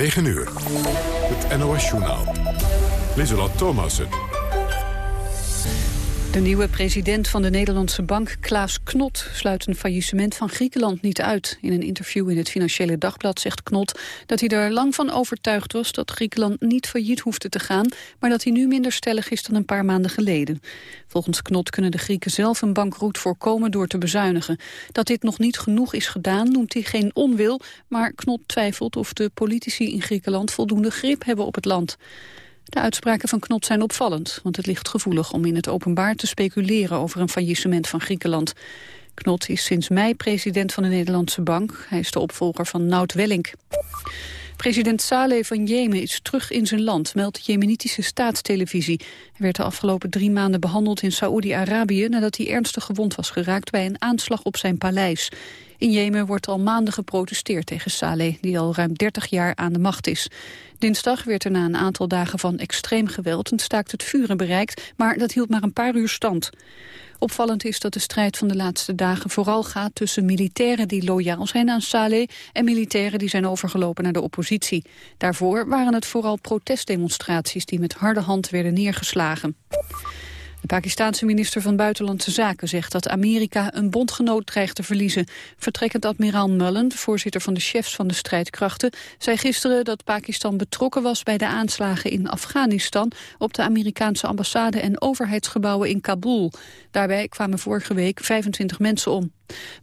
9 uur. Het NOS-journaal. Lieselot Thomassen. De nieuwe president van de Nederlandse bank, Klaas Knot, sluit een faillissement van Griekenland niet uit. In een interview in het Financiële Dagblad zegt Knot dat hij er lang van overtuigd was dat Griekenland niet failliet hoefde te gaan, maar dat hij nu minder stellig is dan een paar maanden geleden. Volgens Knot kunnen de Grieken zelf een bankroet voorkomen door te bezuinigen. Dat dit nog niet genoeg is gedaan noemt hij geen onwil, maar Knot twijfelt of de politici in Griekenland voldoende grip hebben op het land. De uitspraken van Knot zijn opvallend, want het ligt gevoelig om in het openbaar te speculeren over een faillissement van Griekenland. Knot is sinds mei president van de Nederlandse Bank. Hij is de opvolger van Nout Wellink. President Saleh van Jemen is terug in zijn land, meldt Jemenitische staatstelevisie. Hij werd de afgelopen drie maanden behandeld in Saoedi-Arabië... nadat hij ernstig gewond was geraakt bij een aanslag op zijn paleis. In Jemen wordt al maanden geprotesteerd tegen Saleh, die al ruim 30 jaar aan de macht is. Dinsdag werd er na een aantal dagen van extreem geweld een staakt het vuren bereikt, maar dat hield maar een paar uur stand. Opvallend is dat de strijd van de laatste dagen vooral gaat tussen militairen die loyaal zijn aan Saleh en militairen die zijn overgelopen naar de oppositie. Daarvoor waren het vooral protestdemonstraties die met harde hand werden neergeslagen. De Pakistanse minister van Buitenlandse Zaken zegt dat Amerika een bondgenoot dreigt te verliezen. Vertrekkend admiraal Mullen, voorzitter van de chefs van de strijdkrachten, zei gisteren dat Pakistan betrokken was bij de aanslagen in Afghanistan op de Amerikaanse ambassade en overheidsgebouwen in Kabul. Daarbij kwamen vorige week 25 mensen om.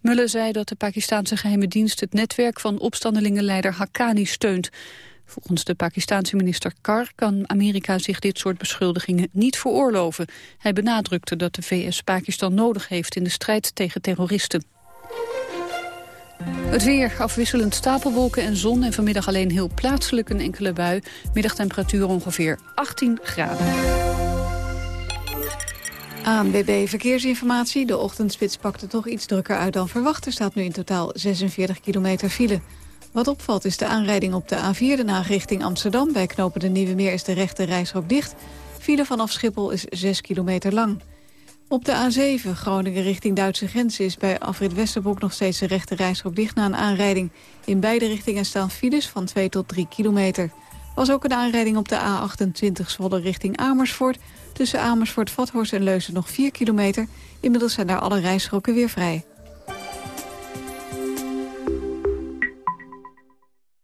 Mullen zei dat de Pakistanse geheime dienst het netwerk van opstandelingenleider Haqqani steunt. Volgens de Pakistanse minister Kar kan Amerika zich dit soort beschuldigingen niet veroorloven. Hij benadrukte dat de VS Pakistan nodig heeft in de strijd tegen terroristen. Het weer, afwisselend stapelwolken en zon... en vanmiddag alleen heel plaatselijk een enkele bui. Middagtemperatuur ongeveer 18 graden. ANWB Verkeersinformatie. De ochtendspits pakte toch iets drukker uit dan verwacht. Er staat nu in totaal 46 kilometer file. Wat opvalt is de aanrijding op de A4 Den Haag richting Amsterdam. Bij knopen de Nieuwe Meer is de rechte reisrook dicht. File vanaf Schiphol is 6 kilometer lang. Op de A7 Groningen richting Duitse grens is bij afrit Westerbroek nog steeds de rechte reisrook dicht na een aanrijding. In beide richtingen staan files van 2 tot 3 kilometer. Was ook een aanrijding op de A28 Zwolle richting Amersfoort. Tussen Amersfoort, Vathorst en Leuzen nog 4 kilometer. Inmiddels zijn daar alle reisrokken weer vrij.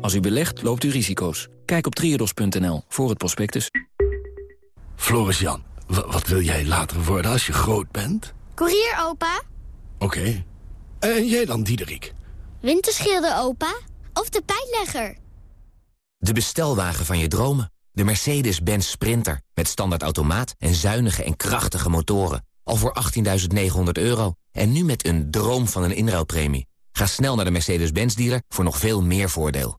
Als u belegt, loopt u risico's. Kijk op triodos.nl voor het prospectus. Floris Jan, wat wil jij later worden als je groot bent? Koerier, opa. Oké. En jij dan, Diederik? Winterschilder, opa. Of de pijnlegger. De bestelwagen van je dromen. De Mercedes-Benz Sprinter. Met standaard automaat en zuinige en krachtige motoren. Al voor 18.900 euro. En nu met een droom van een inruilpremie. Ga snel naar de Mercedes-Benz dealer voor nog veel meer voordeel.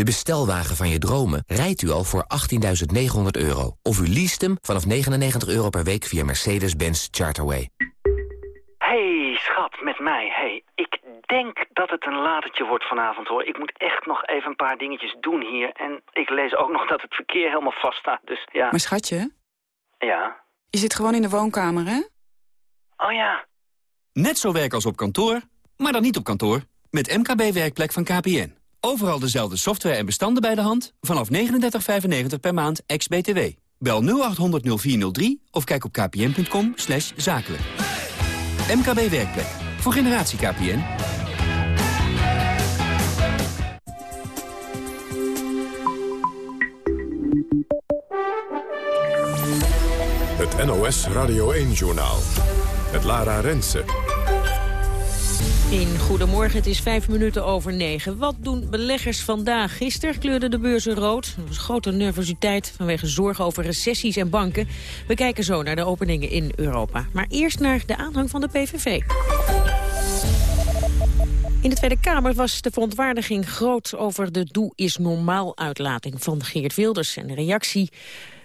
De bestelwagen van je dromen rijdt u al voor 18.900 euro. Of u leest hem vanaf 99 euro per week via Mercedes-Benz Charterway. Hey, schat, met mij. Hey, ik denk dat het een latertje wordt vanavond, hoor. Ik moet echt nog even een paar dingetjes doen hier. En ik lees ook nog dat het verkeer helemaal vast staat, dus ja. Maar schatje? Ja? Je zit gewoon in de woonkamer, hè? Oh ja. Net zo werk als op kantoor, maar dan niet op kantoor. Met MKB Werkplek van KPN. Overal dezelfde software en bestanden bij de hand. Vanaf 39,95 per maand, ex-BTW. Bel 0800 0403 of kijk op kpn.com zakelijk. MKB Werkplek. Voor generatie KPN. Het NOS Radio 1-journaal. Met Lara Rensen. In Goedemorgen, het is vijf minuten over negen. Wat doen beleggers vandaag? Gisteren kleurden de beurzen rood. Er was grote nervositeit vanwege zorgen over recessies en banken. We kijken zo naar de openingen in Europa. Maar eerst naar de aanhang van de PVV. In de Tweede Kamer was de verontwaardiging groot over de doe is normaal uitlating van Geert Wilders en de reactie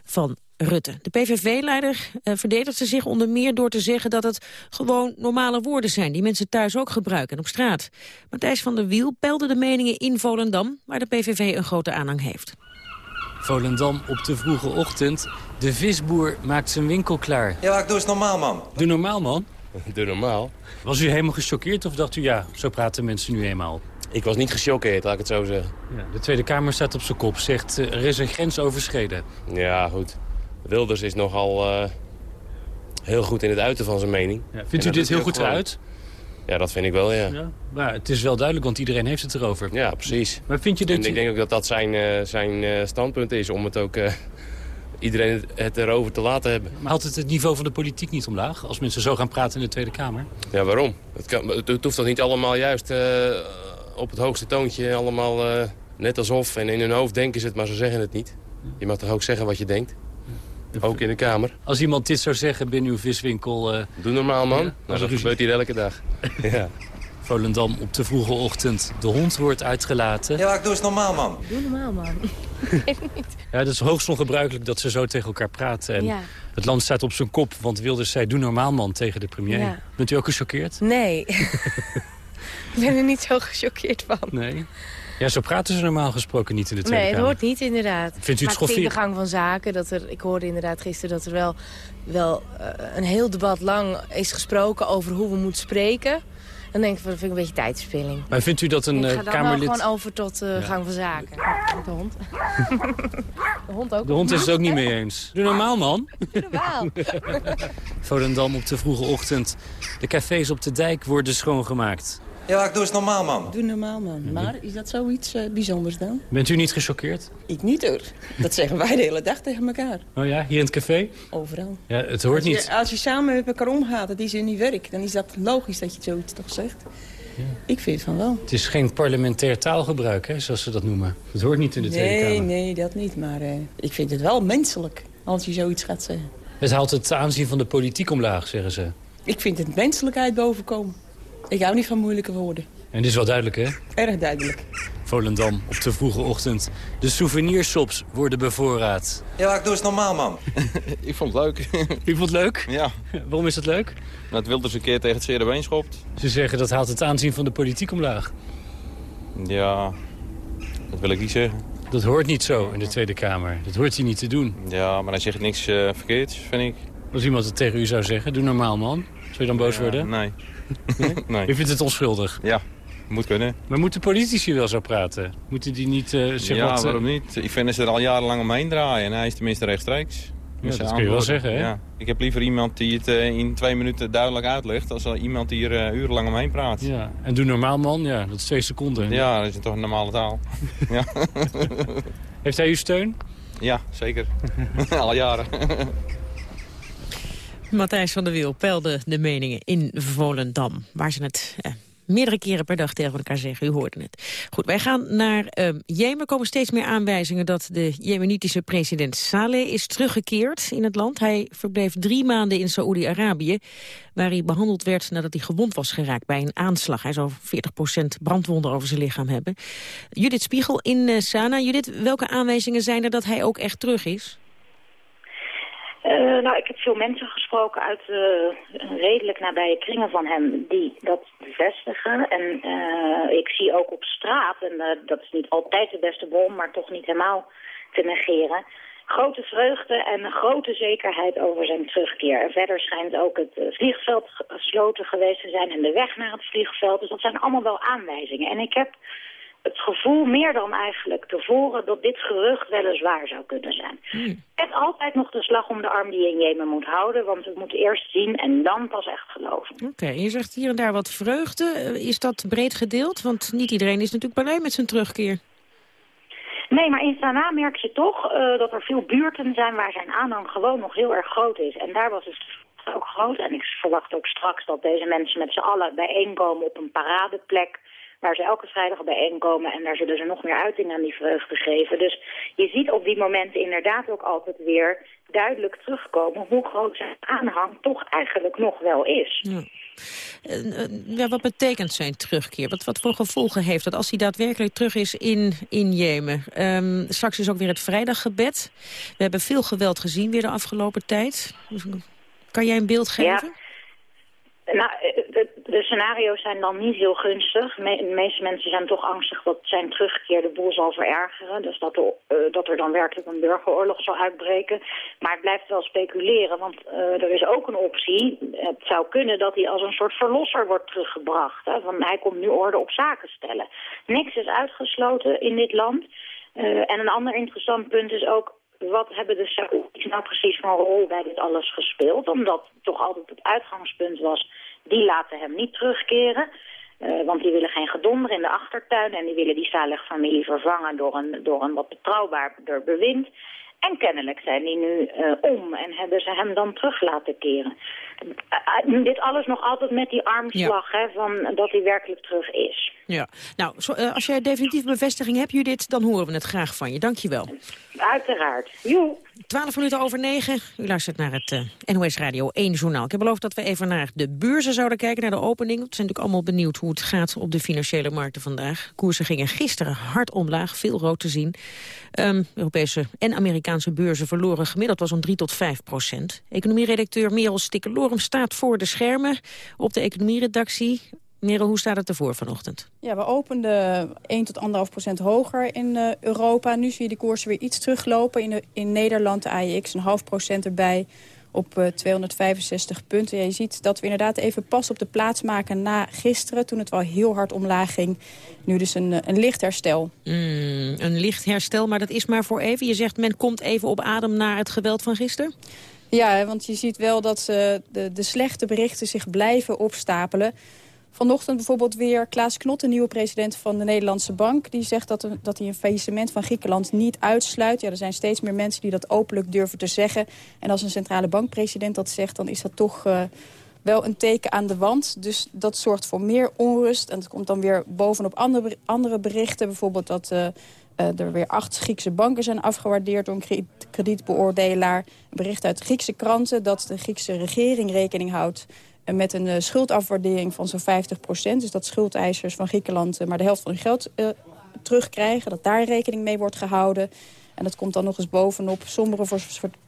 van Rutte. De PVV-leider uh, verdedigde zich onder meer door te zeggen dat het gewoon normale woorden zijn die mensen thuis ook gebruiken en op straat. Matthijs van der Wiel peilde de meningen in Volendam, waar de PVV een grote aanhang heeft. Volendam op de vroege ochtend. De visboer maakt zijn winkel klaar. Ja, ik doe eens normaal, man. Doe normaal, man? Doe normaal. Was u helemaal gechoqueerd of dacht u, ja, zo praten mensen nu eenmaal? Ik was niet gechoqueerd, laat ik het zo zeggen. Ja, de Tweede Kamer staat op zijn kop, zegt uh, er is een grens overschreden. Ja, goed. Wilders is nogal uh, heel goed in het uiten van zijn mening. Ja, vindt u dit heel goed eruit? Ja, dat vind ik wel, ja. ja. Maar het is wel duidelijk, want iedereen heeft het erover. Ja, precies. Maar vind je dit... En ik denk ook dat dat zijn, uh, zijn standpunt is om het ook iedereen het, het, erover te laten hebben. Maar haalt het het niveau van de politiek niet omlaag... als mensen zo gaan praten in de Tweede Kamer? Ja, waarom? Het, kan, het hoeft toch niet allemaal juist op het hoogste toontje... allemaal net alsof en in hun hoofd denken ze het, maar ze zeggen het niet. Je mag toch ook zeggen wat je denkt? Ook in de Kamer. Als iemand dit zou zeggen binnen uw viswinkel... Uh... Doe normaal, man. Ja, nou, dat gebeurt hier elke dag. ja. Volendam op de vroege ochtend. De hond wordt uitgelaten. Ja, ik doe eens normaal, man. Doe normaal, man. ja, het is hoogst ongebruikelijk dat ze zo tegen elkaar praten. En ja. het land staat op zijn kop, want Wilders zei doe normaal, man, tegen de premier. Ja. Bent u ook gechoqueerd? Nee. ik ben er niet zo gechoqueerd van. Nee? Ja, zo praten ze normaal gesproken niet in de Tweede Nee, het Kamer. hoort niet inderdaad. Vindt u het maar in de gang van zaken, dat er, ik hoorde inderdaad gisteren dat er wel, wel uh, een heel debat lang is gesproken over hoe we moeten spreken. Dan denk ik, dat vind ik een beetje tijdspilling. Maar vindt u dat een ik ga dan Kamerlid... gewoon over tot de uh, ja. gang van zaken. De hond. de hond ook. De hond is het ook niet mee eens. Doe normaal, man. Doe normaal. Volendam op de vroege ochtend. De cafés op de dijk worden schoongemaakt. Ja, ik doe eens normaal, man. Doe normaal, man. Maar is dat zoiets uh, bijzonders dan? Bent u niet gechoqueerd? Ik niet hoor. Dat zeggen wij de hele dag tegen elkaar. Oh ja, hier in het café? Overal. Ja, het hoort als je, niet. Als je samen met elkaar omgaat, dat is in je werk, dan is dat logisch dat je zoiets toch zegt. Ja. Ik vind van wel. Het is geen parlementair taalgebruik, hè, zoals ze dat noemen. Het hoort niet in de nee, Tweede Kamer. Nee, nee, dat niet. Maar uh, ik vind het wel menselijk als je zoiets gaat zeggen. Het haalt het aanzien van de politiek omlaag, zeggen ze. Ik vind het menselijkheid bovenkomen. Ik hou niet van moeilijke woorden. En dit is wel duidelijk, hè? Erg duidelijk. Volendam op de vroege ochtend. De souvenirshops worden bevoorraad. Ja, ik doe eens normaal, man. ik vond het leuk. U vond het leuk? Ja. Waarom is het leuk? Nou, het Wilders een keer tegen het zere been schopt. Ze zeggen dat haalt het aanzien van de politiek omlaag. Ja, dat wil ik niet zeggen. Dat hoort niet zo in de Tweede Kamer. Dat hoort hij niet te doen. Ja, maar hij zegt niks uh, verkeerds, vind ik. Als iemand het tegen u zou zeggen, doe normaal, man. Zou je dan boos ja, worden? Nee. Nee? nee. U vindt het onschuldig? Ja. Moet kunnen. Maar moeten politici wel zo praten? Moeten die niet uh, zeggen Ja, wat, uh... waarom niet? Ik vind dat ze er al jarenlang omheen draaien. En hij is tenminste rechtstreeks. Ja, dat kun je wel zeggen, hè? Ja. Ik heb liever iemand die het uh, in twee minuten duidelijk uitlegt... als iemand die er urenlang omheen praat. Ja. En doe normaal, man. Ja, dat is twee seconden. Ja, dat is toch een normale taal. ja. Heeft hij uw steun? Ja, zeker. al jaren. Matthijs van der Wiel peilde de meningen in Volendam, waar ze het eh, meerdere keren per dag tegen elkaar zeggen. U hoorde het. Goed, wij gaan naar uh, Jemen. Komen steeds meer aanwijzingen dat de jemenitische president Saleh is teruggekeerd in het land. Hij verbleef drie maanden in Saoedi-Arabië, waar hij behandeld werd nadat hij gewond was geraakt bij een aanslag. Hij zou 40% brandwonden over zijn lichaam hebben. Judith Spiegel in uh, Sana. Judith, welke aanwijzingen zijn er dat hij ook echt terug is? Uh, nou, ik heb veel mensen gesproken uit uh, redelijk nabije kringen van hem die dat bevestigen. En uh, ik zie ook op straat, en dat is niet altijd de beste bron, maar toch niet helemaal te negeren, grote vreugde en grote zekerheid over zijn terugkeer. En verder schijnt ook het vliegveld gesloten geweest te zijn en de weg naar het vliegveld. Dus dat zijn allemaal wel aanwijzingen. En ik heb het gevoel, meer dan eigenlijk tevoren, dat dit gerucht weliswaar zou kunnen zijn. Hmm. En altijd nog de slag om de arm die je in Jemen moet houden, want we moeten eerst zien en dan pas echt geloven. Oké, okay, je zegt hier en daar wat vreugde. Is dat breed gedeeld? Want niet iedereen is natuurlijk blij met zijn terugkeer. Nee, maar in Sanaa merk je toch uh, dat er veel buurten zijn waar zijn aanhang gewoon nog heel erg groot is. En daar was het ook groot. En ik verwacht ook straks dat deze mensen met z'n allen bijeenkomen op een paradeplek waar ze elke vrijdag bijeenkomen en daar zullen ze nog meer uiting aan die vreugde geven. Dus je ziet op die momenten inderdaad ook altijd weer duidelijk terugkomen hoe groot zijn aanhang toch eigenlijk nog wel is. Ja. Ja, wat betekent zijn terugkeer? Wat, wat voor gevolgen heeft dat als hij daadwerkelijk terug is in, in Jemen? Um, straks is ook weer het vrijdaggebed. We hebben veel geweld gezien weer de afgelopen tijd. Dus, kan jij een beeld geven? Ja. Nou, eh, de, scenario's zijn dan niet heel gunstig. de meeste mensen zijn toch angstig dat zijn terugkeer de boel zal verergeren. Dus dat er, uh, dat er dan werkelijk een burgeroorlog zal uitbreken. Maar het blijft wel speculeren, want uh, er is ook een optie. Het zou kunnen dat hij als een soort verlosser wordt teruggebracht. Hè? Want hij komt nu orde op zaken stellen. Niks is uitgesloten in dit land. en een ander interessant punt is ook wat hebben de Saoedi's nou precies van rol bij dit alles gespeeld? Omdat toch altijd het uitgangspunt was, die laten hem niet terugkeren. Uh, want die willen geen gedonder in de achtertuin en die willen die Saleh-familie vervangen door een, door een wat betrouwbaarder bewind. En kennelijk zijn die nu uh, om en hebben ze hem dan terug laten keren. Uh, dit alles nog altijd met die armslag, ja. hè, van dat hij werkelijk terug is. Ja, nou, zo, als jij definitief bevestiging hebt, Judith, dan horen we het graag van je. Dank je wel. Uiteraard. Joe. 12 minuten over 9. U luistert naar het uh, NOS Radio 1 journaal. Ik heb beloofd dat we even naar de beurzen zouden kijken, naar de opening. We zijn natuurlijk allemaal benieuwd hoe het gaat op de financiële markten vandaag. Koersen gingen gisteren hard omlaag, veel rood te zien. Um, Europese en Amerikaanse beurzen verloren gemiddeld was om 3 tot 5 procent. Economieredacteur Merel Stikkelorum staat voor de schermen op de economieredactie. Merel, hoe staat het ervoor vanochtend? Ja, we openden 1 tot 1,5 procent hoger in uh, Europa. Nu zie je de koersen weer iets teruglopen. In, de, in Nederland de AEX een half procent erbij op uh, 265 punten. Ja, je ziet dat we inderdaad even pas op de plaats maken na gisteren... toen het wel heel hard omlaag ging. Nu dus een, een licht herstel. Mm, een licht herstel, maar dat is maar voor even. Je zegt men komt even op adem na het geweld van gisteren? Ja, want je ziet wel dat uh, de, de slechte berichten zich blijven opstapelen... Vanochtend bijvoorbeeld weer Klaas Knot, de nieuwe president van de Nederlandse Bank. Die zegt dat, dat hij een faillissement van Griekenland niet uitsluit. Ja, er zijn steeds meer mensen die dat openlijk durven te zeggen. En als een centrale bankpresident dat zegt, dan is dat toch... Uh, wel een teken aan de wand. Dus dat zorgt voor meer onrust. En het komt dan weer bovenop andere, andere berichten. Bijvoorbeeld dat uh, uh, er weer acht Griekse banken zijn afgewaardeerd door een kredietbeoordelaar. Een bericht uit Griekse kranten dat de Griekse regering rekening houdt met een uh, schuldafwaardering van zo'n 50% Dus dat schuldeisers van Griekenland uh, maar de helft van hun geld uh, terugkrijgen. Dat daar rekening mee wordt gehouden. En dat komt dan nog eens bovenop sombere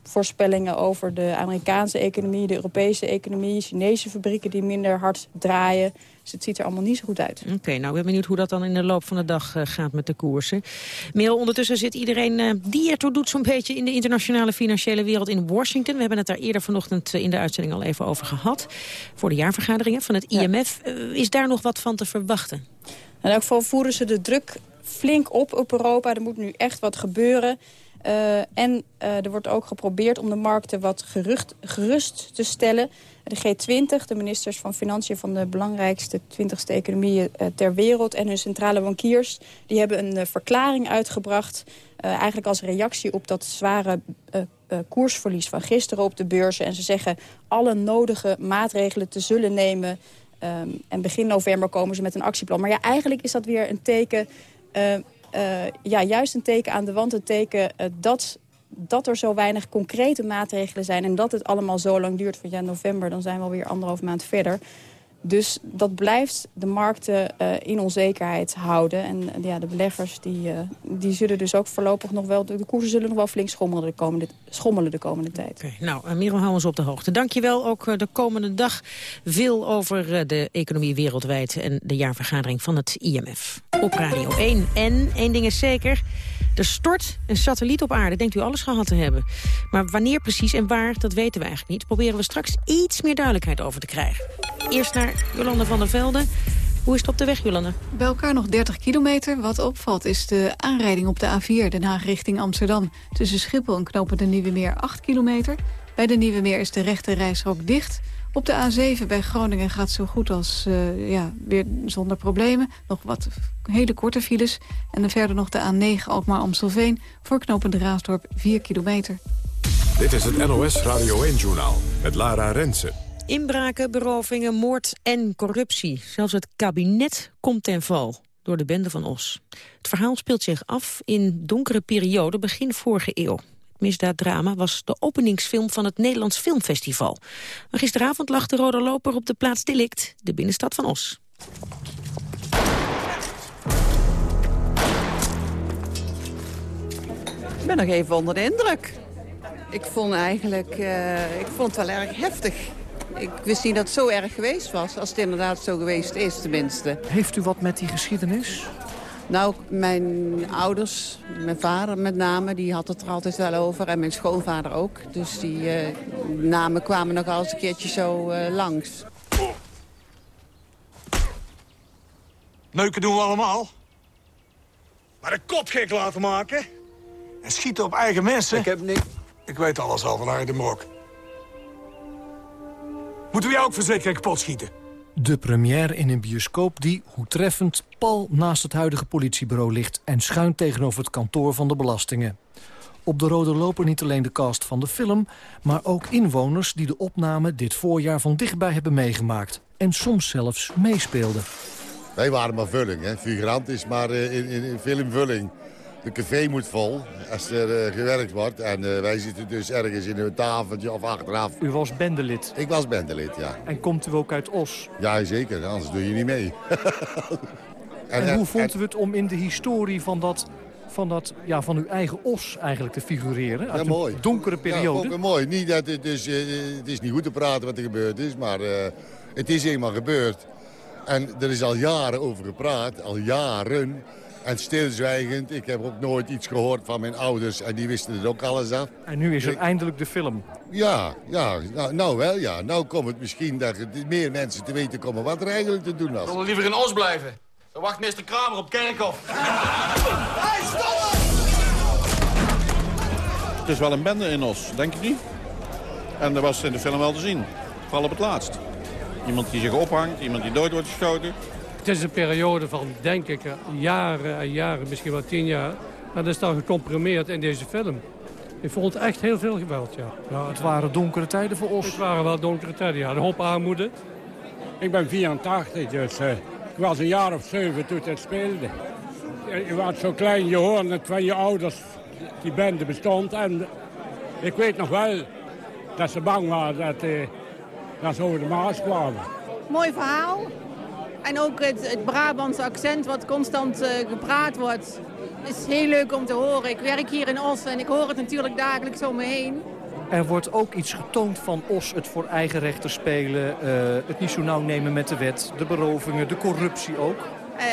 voorspellingen over de Amerikaanse economie, de Europese economie, Chinese fabrieken die minder hard draaien. Dus het ziet er allemaal niet zo goed uit. Oké, nou ik ben benieuwd hoe dat dan in de loop van de dag uh, gaat met de koersen. Merel, ondertussen zit iedereen uh, die ertoe doet zo'n beetje in de internationale financiële wereld in Washington. We hebben het daar eerder vanochtend uh, in de uitzending al even over gehad. Voor de jaarvergaderingen van het IMF. Ja. is daar nog wat van te verwachten? In elk geval voeren ze de druk flink op op Europa. Er moet nu echt wat gebeuren. Uh, en uh, er wordt ook geprobeerd om de markten wat gerust te stellen. De G20, de ministers van Financiën van de belangrijkste 20ste economieën uh, ter wereld... en hun centrale bankiers, die hebben een verklaring uitgebracht... eigenlijk als reactie op dat zware koersverlies van gisteren op de beurzen. En ze zeggen alle nodige maatregelen te zullen nemen... Um, en begin november komen ze met een actieplan. Maar ja, eigenlijk is dat weer een teken ja, juist een teken aan de wand. Een teken uh, dat, dat er zo weinig concrete maatregelen zijn... en dat het allemaal zo lang duurt. Van ja, november, dan zijn we alweer anderhalf maand verder. Dus dat blijft de markten uh, in onzekerheid houden. En uh, ja, de beleggers die, uh, die zullen dus ook voorlopig nog wel... de koersen zullen nog wel flink schommelen de komende, schommelen de komende tijd. Nou, Merel, hou ons op de hoogte. Dankjewel ook de komende dag veel over de economie wereldwijd... en de jaarvergadering van het IMF. Op Radio 1. En één ding is zeker... Er stort een satelliet op aarde, denkt u alles gehad te hebben. Maar wanneer precies en waar, dat weten we eigenlijk niet. Proberen we straks iets meer duidelijkheid over te krijgen. Eerst naar Jolanda van der Velde. Hoe is het op de weg, Jolanda? Bij elkaar nog 30 kilometer. Wat opvalt is de aanrijding op de A4 Den Haag richting Amsterdam. Tussen Schiphol en knopen de Nieuwe Meer 8 kilometer. Bij de Nieuwe Meer is de rechte reisrook dicht. Op de A7 bij Groningen gaat zo goed als uh, ja, weer zonder problemen. Nog wat hele korte files. En dan verder nog de A9 Alkmaar-Amstelveen... voor knopende Raasdorp 4 kilometer. Dit is het NOS Radio 1-journaal met Lara Rensen. Inbraken, berovingen, moord en corruptie. Zelfs het kabinet komt ten val door de bende van Os. Het verhaal speelt zich af in donkere periode begin vorige eeuw. Het misdaaddrama was de openingsfilm van het Nederlands Filmfestival. Maar gisteravond lag de rode loper op de plaats delict, de binnenstad van Os. Ik ben nog even onder de indruk. Ik vond eigenlijk, uh, ik vond het wel erg heftig. Ik wist niet dat het zo erg geweest was, als het inderdaad zo geweest is tenminste. Heeft u wat met die geschiedenis? Nou, mijn ouders, mijn vader met name, die had het er altijd wel over. En mijn schoonvader ook. Dus die uh, namen kwamen nog al eens een keertje zo uh, langs. Neuken doen we allemaal. Maar een kop gek laten maken... en schieten op eigen mensen... Ik heb niks... Ik weet alles al van de Mok. Moeten we jou ook verzekeren kapot schieten? De première in een bioscoop die, hoe treffend, pal naast het huidige politiebureau ligt... en schuin tegenover het kantoor van de belastingen. Op de rode loper niet alleen de cast van de film... maar ook inwoners die de opname dit voorjaar van dichtbij hebben meegemaakt. En soms zelfs meespeelden. Wij waren maar vulling, hè. Figurant is maar uh, in, in, in filmvulling. De café moet vol als er uh, gewerkt wordt. En uh, wij zitten dus ergens in een tafeltje of achteraf. U was bendelid? Ik was bendelid, ja. En komt u ook uit Os? Ja, zeker. Anders doe je niet mee. en, en, hoe vond u het om in de historie van dat van, dat, ja, van uw eigen os eigenlijk te figureren? Uit ja, mooi. Een donkere periode? Ja, mooi. Niet dat het, is, uh, het is niet goed te praten wat er gebeurd is, maar uh, het is eenmaal gebeurd. En er is al jaren over gepraat, al jaren. En stilzwijgend. Ik heb ook nooit iets gehoord van mijn ouders. En die wisten het ook alles af. En nu is er eindelijk de film. Ja, ja nou, nou, wel ja. Nou komt het misschien dat er meer mensen te weten komen wat er eigenlijk te doen was. We zullen liever in Os blijven. Dan wacht meester Kramer op Kerkhof. Hey, stop! Het is wel een bende in Os, denk ik niet? En dat was in de film wel te zien. Vooral op het laatst. Iemand die zich ophangt, iemand die dood wordt geschoten. Het is een periode van, denk ik, jaren en jaren, misschien wel tien jaar. En dat is dan gecomprimeerd in deze film. Ik vond echt heel veel geweld, ja. ja. Het waren donkere tijden voor ons. Het waren wel donkere tijden, ja. Een hoop armoede. Ik ben 84, dus uh, ik was een jaar of zeven toen het speelde. Je was zo klein, je hoorde het van je ouders, die bende bestond. En ik weet nog wel dat ze bang waren dat, uh, dat ze over de Maas kwamen. Mooi verhaal. En ook het, Brabantse accent wat constant uh, gepraat wordt. is heel leuk om te horen. Ik werk hier in Os en ik hoor het natuurlijk dagelijks om me heen. Er wordt ook iets getoond van Os, het voor eigen rechter spelen... Uh, het niet zo nauw nemen met de wet, de berovingen, de corruptie ook. Uh,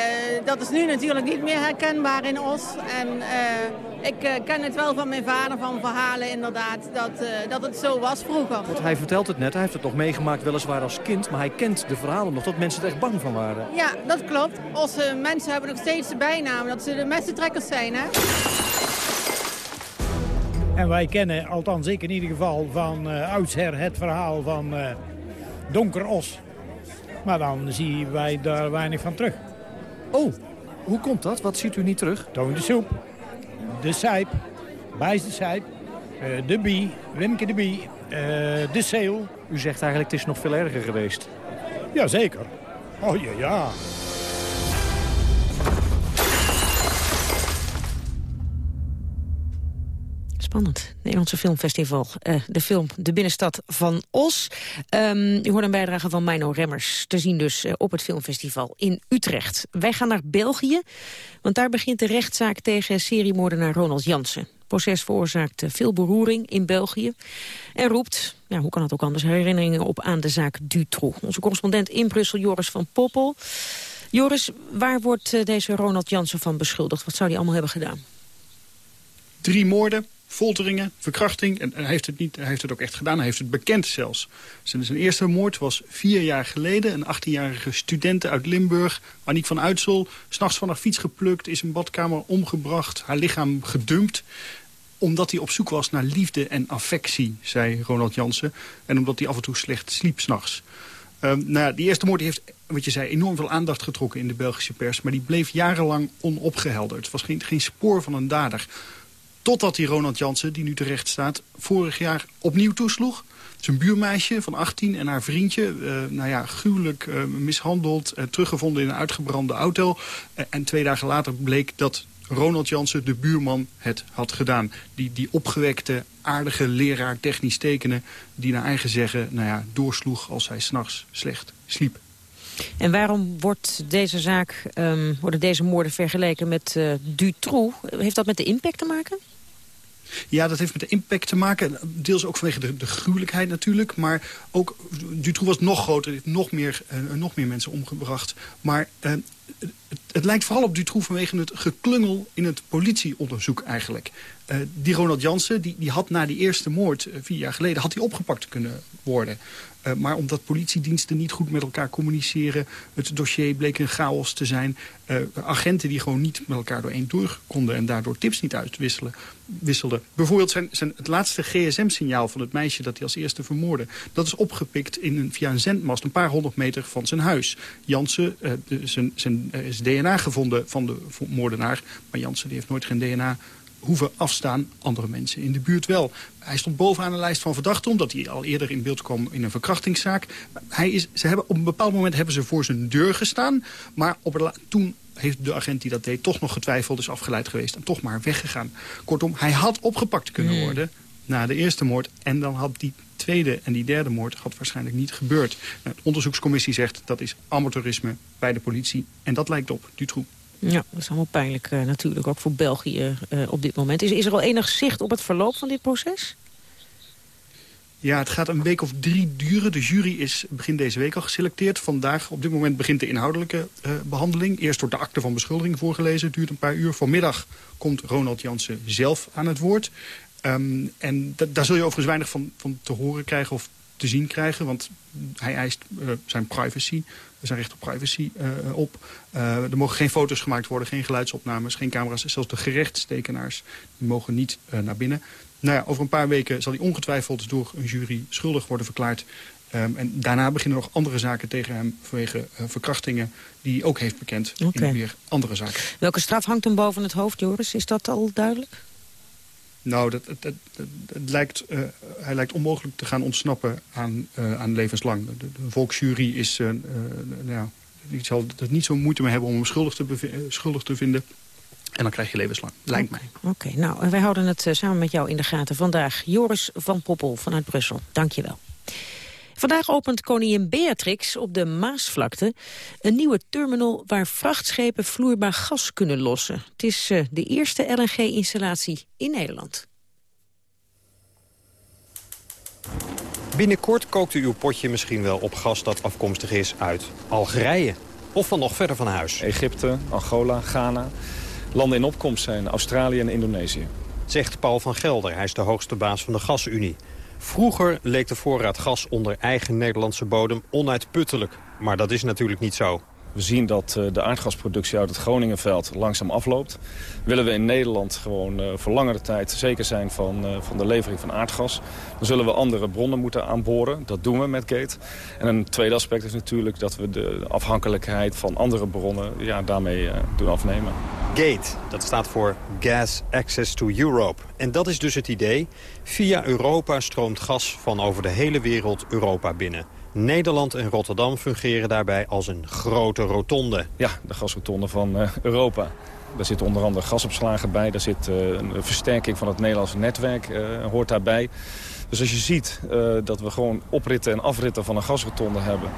dat is nu natuurlijk niet meer herkenbaar in Os. En uh, ik uh, ken het wel van mijn vader, van verhalen inderdaad, dat, dat het zo was vroeger. Want hij vertelt het net, hij heeft het nog meegemaakt weliswaar als kind... maar hij kent de verhalen nog, dat mensen er echt bang van waren. Ja, dat klopt. Osse mensen hebben nog steeds de bijnaam dat ze de messentrekkers zijn, hè? En wij kennen, althans ik in ieder geval, van oudsher het verhaal van Donker Os. Maar dan zien wij daar weinig van terug. Oh, hoe komt dat? Wat ziet u niet terug? Toon de soep, de sijp, Bijs de sijp, uh, de bie, Wimke de bie, uh, de seel. U zegt eigenlijk het is nog veel erger geweest. Jazeker. Oh ja, ja. Spannend. Nederlandse Filmfestival. Uh, de film De Binnenstad van Os. Um, u hoort een bijdrage van Mino Remmers. Te zien dus uh, op het filmfestival in Utrecht. Wij gaan naar België, want daar begint de rechtszaak tegen seriemoordenaar Ronald Jansen. Proces veroorzaakt veel beroering in België. En roept, ja, hoe kan het ook anders, herinneringen op aan de zaak Dutroux. Onze correspondent in Brussel, Joris van Poppel. Joris, waar wordt deze Ronald Jansen van beschuldigd? Wat zou hij allemaal hebben gedaan? Drie moorden, folteringen, verkrachting. En hij heeft, het niet, hij heeft het ook echt gedaan. Hij heeft het bekend zelfs. Zijn, zijn eerste moord was vier jaar geleden. Een 18-jarige studente uit Limburg, Aniek van Uitsel... s'nachts van haar fiets geplukt, is in badkamer omgebracht... haar lichaam gedumpt. omdat hij op zoek was naar liefde en affectie, zei Ronald Jansen. En omdat hij af en toe slecht sliep s'nachts. Um, nou die eerste moord heeft, wat je zei, enorm veel aandacht getrokken in de Belgische pers. Maar die bleef jarenlang onopgehelderd. Het was geen, geen spoor van een dader. Totdat die Ronald Jansen, die nu terecht staat, vorig jaar opnieuw toesloeg. Zijn buurmeisje van 18 en haar vriendje, uh, nou ja, gruwelijk uh, mishandeld, uh, teruggevonden in een uitgebrande auto. en twee dagen later bleek dat Ronald Jansen, de buurman, het had gedaan. Die, die opgewekte, aardige leraar technisch tekenen... die naar eigen zeggen nou ja, doorsloeg als hij s'nachts slecht sliep. En waarom wordt deze zaak, um, worden deze moorden vergeleken met Dutroux? Heeft dat met de impact te maken? Ja, dat heeft met de impact te maken. Deels ook vanwege de, gruwelijkheid natuurlijk. Maar ook, Dutroux was nog groter, heeft nog meer, uh, nog meer mensen omgebracht. Maar uh, het, het, lijkt vooral op Dutroux vanwege het geklungel in het politieonderzoek eigenlijk. Uh, die Ronald Jansen, die, die had na die eerste moord, vier jaar geleden, had hij opgepakt kunnen worden. Uh, maar omdat politiediensten niet goed met elkaar communiceren... het dossier bleek een chaos te zijn. Agenten die gewoon niet met elkaar door één door konden... en daardoor tips niet uitwisselden. Wisselden. Bijvoorbeeld zijn, zijn het laatste gsm-signaal van het meisje... dat hij als eerste vermoordde. Dat is opgepikt in een, via een zendmast een paar honderd meter van zijn huis. Jansen, zijn, zijn, is DNA gevonden van de moordenaar. Maar Jansen die heeft nooit geen DNA hoeven afstaan, andere mensen in de buurt wel. Hij stond bovenaan de lijst van verdachten... omdat hij al eerder in beeld kwam in een verkrachtingszaak. Hij is, ze hebben, op een bepaald moment hebben ze voor zijn deur gestaan... maar op het, toen heeft de agent die dat deed toch nog getwijfeld... is afgeleid geweest en toch maar weggegaan. Kortom, hij had opgepakt kunnen hmm. worden na de eerste moord... en dan had die tweede en die derde moord had waarschijnlijk niet gebeurd. Nou, de onderzoekscommissie zegt dat is amateurisme bij de politie. En dat lijkt op Dutroux. Ja, dat is allemaal pijnlijk uh, natuurlijk, ook voor België uh, op dit moment. Is, is er al enig zicht op het verloop van dit proces? Ja, het gaat een week of drie duren. De jury is begin deze week al geselecteerd. Vandaag, op dit moment, begint de inhoudelijke uh, behandeling. Eerst wordt de akte van beschuldiging voorgelezen. Het duurt een paar uur. Vanmiddag komt Ronald Jansen zelf aan het woord. Um, en daar zul je overigens weinig van, van te horen krijgen of te zien krijgen. Want hij eist zijn privacy, zijn recht op privacy uh, op. Uh, er mogen geen foto's gemaakt worden, geen geluidsopnames, geen camera's. Zelfs de gerechtstekenaars die mogen niet naar binnen. Nou ja, over een paar weken zal hij ongetwijfeld door een jury schuldig worden verklaard. Um, en daarna beginnen nog andere zaken tegen hem vanwege verkrachtingen... die hij ook heeft bekend okay. in weer andere zaken. Welke straf hangt hem boven het hoofd, Joris? Is dat al duidelijk? Nou, dat, dat, dat, dat lijkt, uh, hij lijkt onmogelijk te gaan ontsnappen aan, uh, aan levenslang. De, de volksjury is, uh, nou, die zal er niet zo moeite mee hebben om hem schuldig te, schuldig te vinden. En dan krijg je levenslang, lijkt mij. Oké, okay, nou, wij houden het samen met jou in de gaten. Vandaag Joris van Poppel vanuit Brussel. Dank je wel. Vandaag opent koningin Beatrix op de Maasvlakte een nieuwe terminal waar vrachtschepen vloeibaar gas kunnen lossen. Het is uh, de eerste LNG-installatie in Nederland. Binnenkort kookt u uw potje misschien wel op gas dat afkomstig is uit Algerije. Of van nog verder van huis. Egypte, Angola, Ghana. Landen in opkomst zijn Australië en Indonesië. Zegt Paul van Gelder, hij is de hoogste baas van de Gasunie. Vroeger leek de voorraad gas onder eigen Nederlandse bodem onuitputtelijk. Maar dat is natuurlijk niet zo. We zien dat eh, de aardgasproductie uit het Groningenveld langzaam afloopt. Willen we in Nederland gewoon uh, voor langere tijd zeker zijn van, uh, van de levering van aardgas... dan zullen we andere bronnen moeten aanboren. Dat doen we met Gate. En een tweede aspect is natuurlijk dat we de afhankelijkheid van andere bronnen ja, daarmee doen afnemen. Gate, dat staat voor Gas Access to Europe. En dat is dus het idee. Via Europa stroomt gas van over de hele wereld Europa binnen. Nederland en Rotterdam fungeren daarbij als een grote rotonde. Ja, de gasrotonde van uh, Europa. Daar zitten onder andere gasopslagen bij. Daar zit uh, een versterking van het Nederlandse netwerk, uh, hoort daarbij. Dus als je ziet dat we gewoon opritten en afritten van een gasrotonde hebben...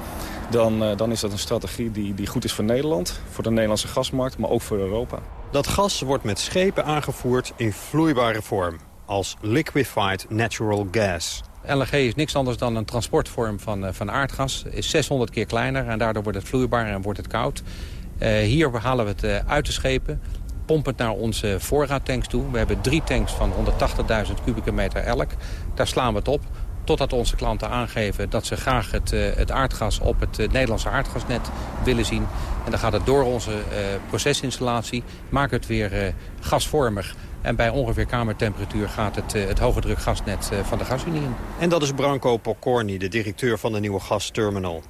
dan, dan is dat een strategie die, die goed is voor Nederland, voor de Nederlandse gasmarkt, maar ook voor Europa. Dat gas wordt met schepen aangevoerd in vloeibare vorm, als liquefied natural gas. LNG is niks anders dan een transportvorm van, uh, van aardgas. is 600 keer kleiner en daardoor wordt het vloeibaar en wordt het koud. Uh, hier halen we het uh, uit de schepen, pompen het naar onze voorraadtanks toe. We hebben drie tanks van 180.000 kubieke meter elk. Daar slaan we het op totdat onze klanten aangeven dat ze graag het, het aardgas op het Nederlandse aardgasnet willen zien. En dan gaat het door onze procesinstallatie, maken het weer gasvormig En bij ongeveer kamertemperatuur gaat het, het hoge drukgasnet van de gasunie in. En dat is Branko Pokorny, de directeur van de nieuwe gasterminal.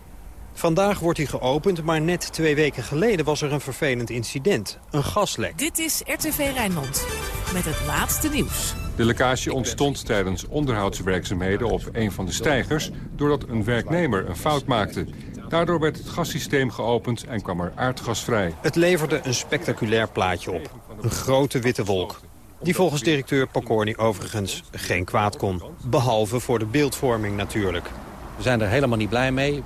Vandaag wordt hij geopend, maar net twee weken geleden was er een vervelend incident. Een gaslek. Dit is RTV Rijnmond met het laatste nieuws. De lekkage ontstond tijdens onderhoudswerkzaamheden op een van de stijgers... doordat een werknemer een fout maakte. Daardoor werd het gassysteem geopend en kwam er aardgas vrij. Het leverde een spectaculair plaatje op. Een grote witte wolk. Die volgens directeur Pokorny overigens geen kwaad kon. Behalve voor de beeldvorming natuurlijk. We zijn er helemaal niet blij mee.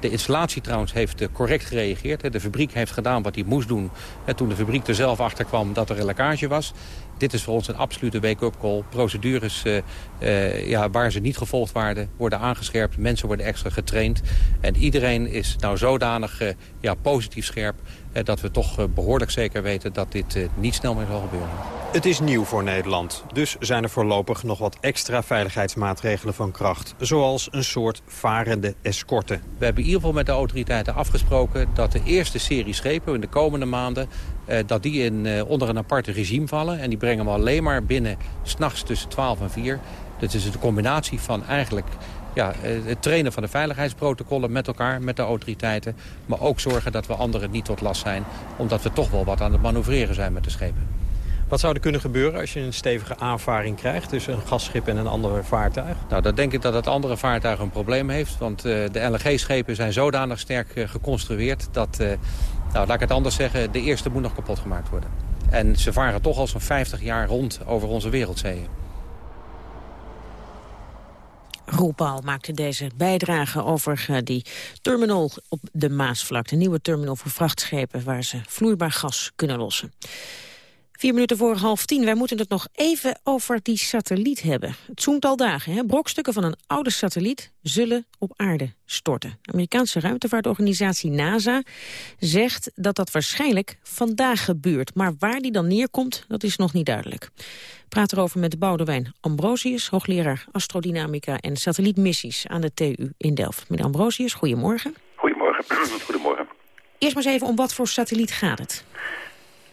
De installatie trouwens heeft eh, correct gereageerd. De fabriek heeft gedaan wat hij moest doen. Toen de fabriek er zelf achter kwam dat er een lekkage was. Dit is voor ons een absolute wake-up call. Procedures uh, uh, ja, waar ze niet gevolgd waren, worden aangescherpt. Mensen worden extra getraind. En iedereen is nou zodanig ja, positief scherp... dat we toch behoorlijk zeker weten dat dit niet snel meer zal gebeuren. Het is nieuw voor Nederland. Dus zijn er voorlopig nog wat extra veiligheidsmaatregelen van kracht. Zoals een soort varende escorte. We hebben in ieder geval met de autoriteiten afgesproken... dat de eerste serie schepen in de komende maanden dat die in, onder een aparte regime vallen. En die brengen we alleen maar binnen s'nachts tussen 12 en 4. Dat is de combinatie van eigenlijk ja, eh, het trainen van de veiligheidsprotocollen met elkaar, met de autoriteiten. Maar ook zorgen dat we anderen niet tot last zijn. Omdat we toch wel wat aan het manoeuvreren zijn met de schepen. Wat zou er kunnen gebeuren als je een stevige aanvaring krijgt... tussen een gasschip en een ander vaartuig? Nou, dan denk ik dat het andere vaartuig een probleem heeft. Want uh, de LNG-schepen zijn zodanig sterk uh, geconstrueerd... dat uh, nou, laat ik het anders zeggen, de eerste moet nog kapot gemaakt worden. En ze varen toch al zo'n 50 jaar rond over onze wereldzeeën. Roepaal maakte deze bijdrage over uh, die terminal op de Maasvlakte. Een nieuwe terminal voor vrachtschepen waar ze vloeibaar gas kunnen lossen. Vier minuten voor half tien. Wij moeten het nog even over die satelliet hebben. Het zoemt al dagen. Hè? Brokstukken van een oude satelliet zullen op aarde storten. De Amerikaanse ruimtevaartorganisatie NASA zegt dat dat waarschijnlijk vandaag gebeurt. Maar waar die dan neerkomt, dat is nog niet duidelijk. Ik praat erover met Boudewijn Ambrosius, hoogleraar astrodynamica en satellietmissies aan de TU in Delft. Meneer Ambrosius, goedemorgen. Goedemorgen. Goedemorgen. Eerst maar eens even om wat voor satelliet gaat het?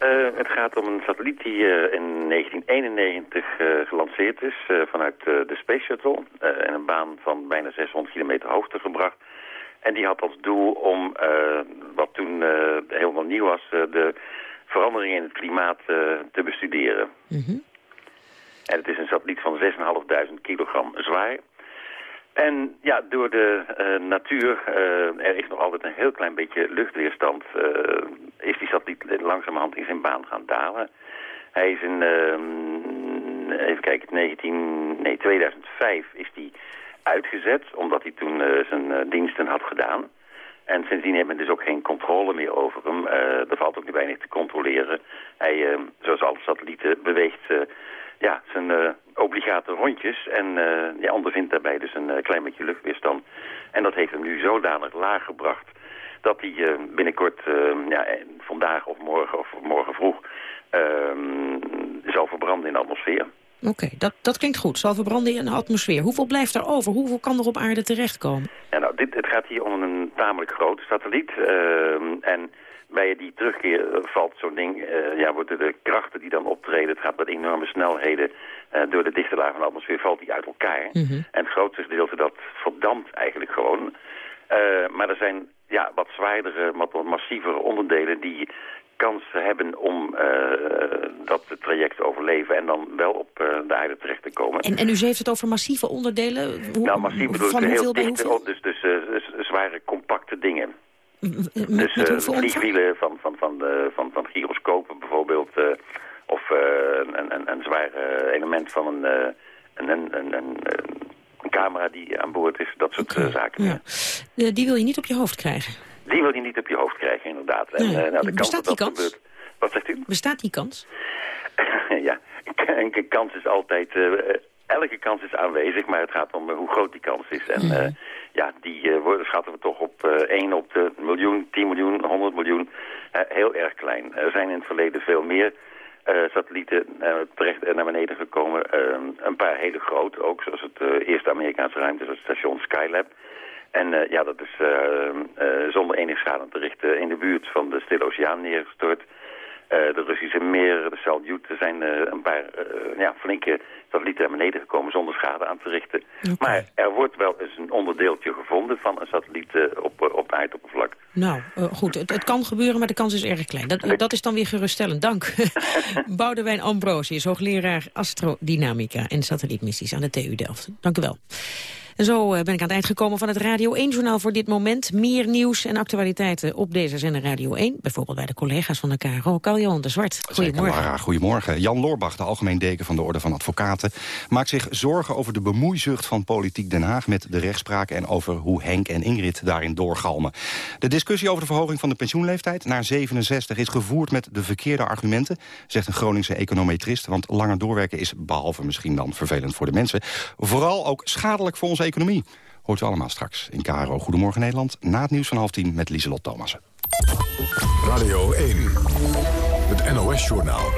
Uh, het gaat om een satelliet die uh, in 1991 uh, gelanceerd is vanuit de Space Shuttle. en een baan van bijna 600 kilometer hoogte gebracht. En die had als doel om, wat toen helemaal nieuw was, de veranderingen in het klimaat te bestuderen. Mm -hmm. En het is een satelliet van 6.500 kilogram zwaar. En ja, door de uh, natuur, uh, er is nog altijd een heel klein beetje luchtweerstand, uh, is die satelliet langzamerhand in zijn baan gaan dalen. Hij is in, ehm, even kijken, 19, nee, 2005 is die uitgezet, omdat hij toen zijn diensten had gedaan. En sindsdien hebben we dus ook geen controle meer over hem. er valt ook niet weinig te controleren. Hij, zoals alle satellieten, beweegt ja, zijn uh, obligate rondjes. En uh, ja, ondervindt daarbij dus een uh, klein beetje luchtweerstand. En dat heeft hem nu zodanig laag gebracht dat hij binnenkort, ja, vandaag of morgen of morgen vroeg, ehm, zal verbranden in de atmosfeer. Oké, dat, dat klinkt goed. Zal verbranden in de atmosfeer. Hoeveel blijft er over? Hoeveel kan er op aarde terechtkomen? Het gaat hier om een tamelijk grote satelliet. Ehm, en bij die terugkeer valt zo'n ding, uh, ja, worden de krachten die dan optreden, het gaat met enorme snelheden uh, door de dichte laag van de atmosfeer, valt die uit elkaar. Mm -hmm. En het grootste gedeelte dat verdampt eigenlijk gewoon. Maar er zijn ja, wat zwaardere, wat massievere onderdelen die kans hebben om dat traject te overleven en dan wel op de aarde terecht te komen. En, en u heeft het over massieve onderdelen? Hoe, nou, massief bedoel ik heel dicht, dus, dus zware, compacte dingen. Met, dus vliegwielen van, van, van, de, van, van gyroscopen bijvoorbeeld. Of uh, een, een, een zwaar element van een, een, een, een, een, een, camera die aan boord is. Dat soort okay, zaken. Ja. die wil je niet op je hoofd krijgen? Die wil je niet op je hoofd krijgen, inderdaad. Nee. En, nou, de Bestaat die kans? Gebeurt, wat zegt u? Bestaat die kans? ja, een kans is altijd elke kans is aanwezig, maar het gaat om hoe groot die kans is. En uh, ja, die worden schatten we toch op uh, 1 op de miljoen, 10 miljoen, 100 miljoen. heel erg klein. Er zijn in het verleden veel meer satellieten terecht naar beneden gekomen. een paar hele groot, ook zoals het eerste Amerikaanse ruimtestation Skylab. En ja, dat is zonder enig schade te richten in de buurt van de Stille Oceaan neergestort. de Russische meer, de Salyut, er zijn een paar ja, flinke satellieten naar beneden gekomen zonder schade aan te richten. Maar er wordt wel eens een onderdeeltje gevonden van een satelliet op, op het aardoppervlak. Nou, goed, het, het, kan gebeuren, maar de kans is erg klein. Dat, dat is dan weer geruststellend. Dank. Boudewijn Ambrosius, hoogleraar astrodynamica en satellietmissies aan de TU Delft. Dank u wel. En zo eh, ben ik aan het eind gekomen van het Radio 1-journaal voor dit moment. Meer nieuws en actualiteiten op deze zender Radio 1. Bijvoorbeeld bij de collega's van de KRO. Carl-Johan de Zwart, goedemorgen. Lara, goedemorgen. Jan Loorbach, de algemeen deken van de Orde van Advocaten... maakt zich zorgen over de bemoeizucht van politiek Den Haag... met de rechtspraak en over hoe Henk en Ingrid daarin doorgalmen. De discussie over de verhoging van de pensioenleeftijd naar 67... is gevoerd met de verkeerde argumenten, zegt een Groningse econometrist. Want langer doorwerken is, behalve misschien dan vervelend voor de mensen... vooral ook schadelijk voor onze economie. Hoort u allemaal straks in KRO Goedemorgen Nederland... na het nieuws van half tien met Lieselot Thomassen. Radio 1, het NOS-journaal.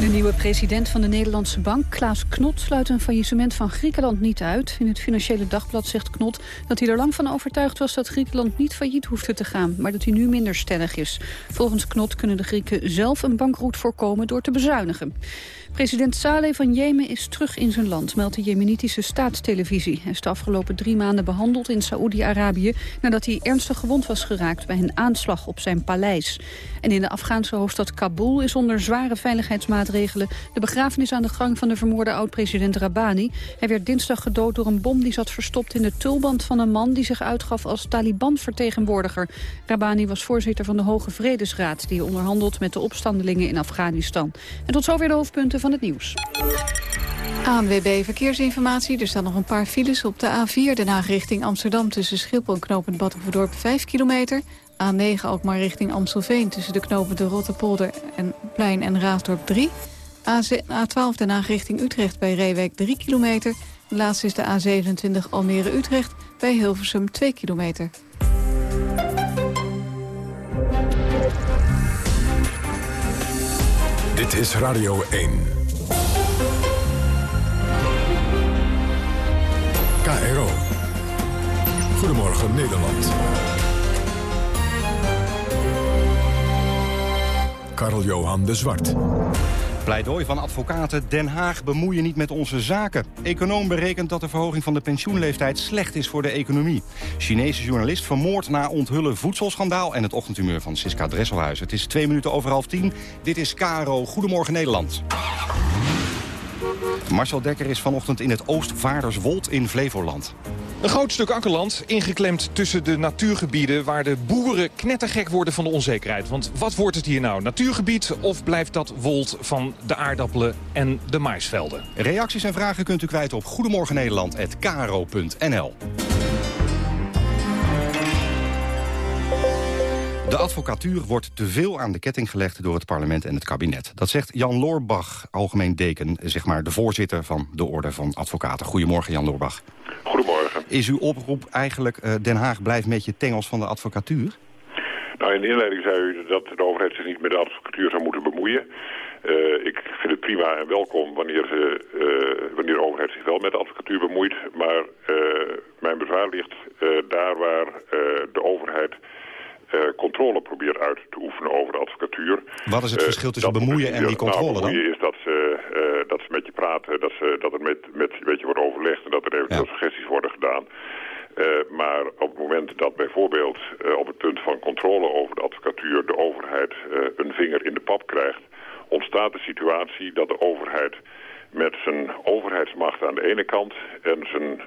De nieuwe president van de Nederlandse bank, Klaas Knot, sluit een faillissement van Griekenland niet uit. In het Financiële Dagblad zegt Knot dat hij er lang van overtuigd was dat Griekenland niet failliet hoefde te gaan, maar dat hij nu minder stellig is. Volgens Knot kunnen de Grieken zelf een bankroet voorkomen door te bezuinigen. President Saleh van Jemen is terug in zijn land, meldt de jemenitische staatstelevisie. Hij is de afgelopen drie maanden behandeld in Saoedi-Arabië... nadat hij ernstig gewond was geraakt bij een aanslag op zijn paleis. En in de Afghaanse hoofdstad Kabul is onder zware veiligheidsmaatregelen... de begrafenis aan de gang van de vermoorde oud-president Rabani. Hij werd dinsdag gedood door een bom die zat verstopt in de tulband van een man... die zich uitgaf als Taliban-vertegenwoordiger. Rabani was voorzitter van de Hoge Vredesraad... die onderhandelt met de opstandelingen in Afghanistan. En tot zover de hoofdpunten van het nieuws. ANWB Verkeersinformatie. Er staan nog een paar files op de A4. Den Haag richting Amsterdam tussen Schiphol en knooppunt Battenverdorp 5 kilometer. A9 ook maar richting Amstelveen tussen de knopen de Rotterpolder en Plein en Raasdorp 3. A12 Den Haag richting Utrecht bij Reewijk 3 kilometer. De laatste is de A27 Almere-Utrecht bij Hilversum 2 kilometer. Dit is Radio 1. KRO. Goedemorgen Nederland. Karl-Johan de Zwart. Pleidooi van advocaten Den Haag bemoeien niet met onze zaken. Econoom berekent dat de verhoging van de pensioenleeftijd slecht is voor de economie. Chinese journalist vermoord na onthullen voedselschandaal... en het ochtendhumeur van Siska Dresselhuis. Het is twee minuten over half tien. Dit is Caro. Goedemorgen Nederland. Marcel Dekker is vanochtend in het Oostvaarderswold in Flevoland. Een groot stuk akkerland ingeklemd tussen de natuurgebieden... waar de boeren knettergek worden van de onzekerheid. Want wat wordt het hier nou? Natuurgebied of blijft dat wold van de aardappelen en de maisvelden? Reacties en vragen kunt u kwijt op goedemorgennederland.kro.nl. De advocatuur wordt te veel aan de ketting gelegd door het parlement en het kabinet. Dat zegt Jan Loorbach, algemeen deken, zeg maar de voorzitter van de Orde van Advocaten. Goedemorgen Jan Loorbach. Goedemorgen. Is uw oproep eigenlijk uh, Den Haag blijft met je tengels van de advocatuur? Nou, in de inleiding zei u dat de overheid zich niet met de advocatuur zou moeten bemoeien. Uh, ik vind het prima en welkom wanneer, ze, uh, wanneer de overheid zich wel met de advocatuur bemoeit. Maar mijn bezwaar ligt daar waar de overheid controle probeert uit te oefenen over de advocatuur. Wat is het verschil tussen bemoeien en die controle nou, bemoeien is dat ze, uh, dat ze met je praten, dat, ze, dat er met, met, met je wordt overlegd en dat er eventueel ja. suggesties worden gedaan. Uh, maar op het moment dat bijvoorbeeld op het punt van controle over de advocatuur de overheid een vinger in de pap krijgt, ontstaat de situatie dat de overheid met zijn overheidsmacht aan de ene kant en zijn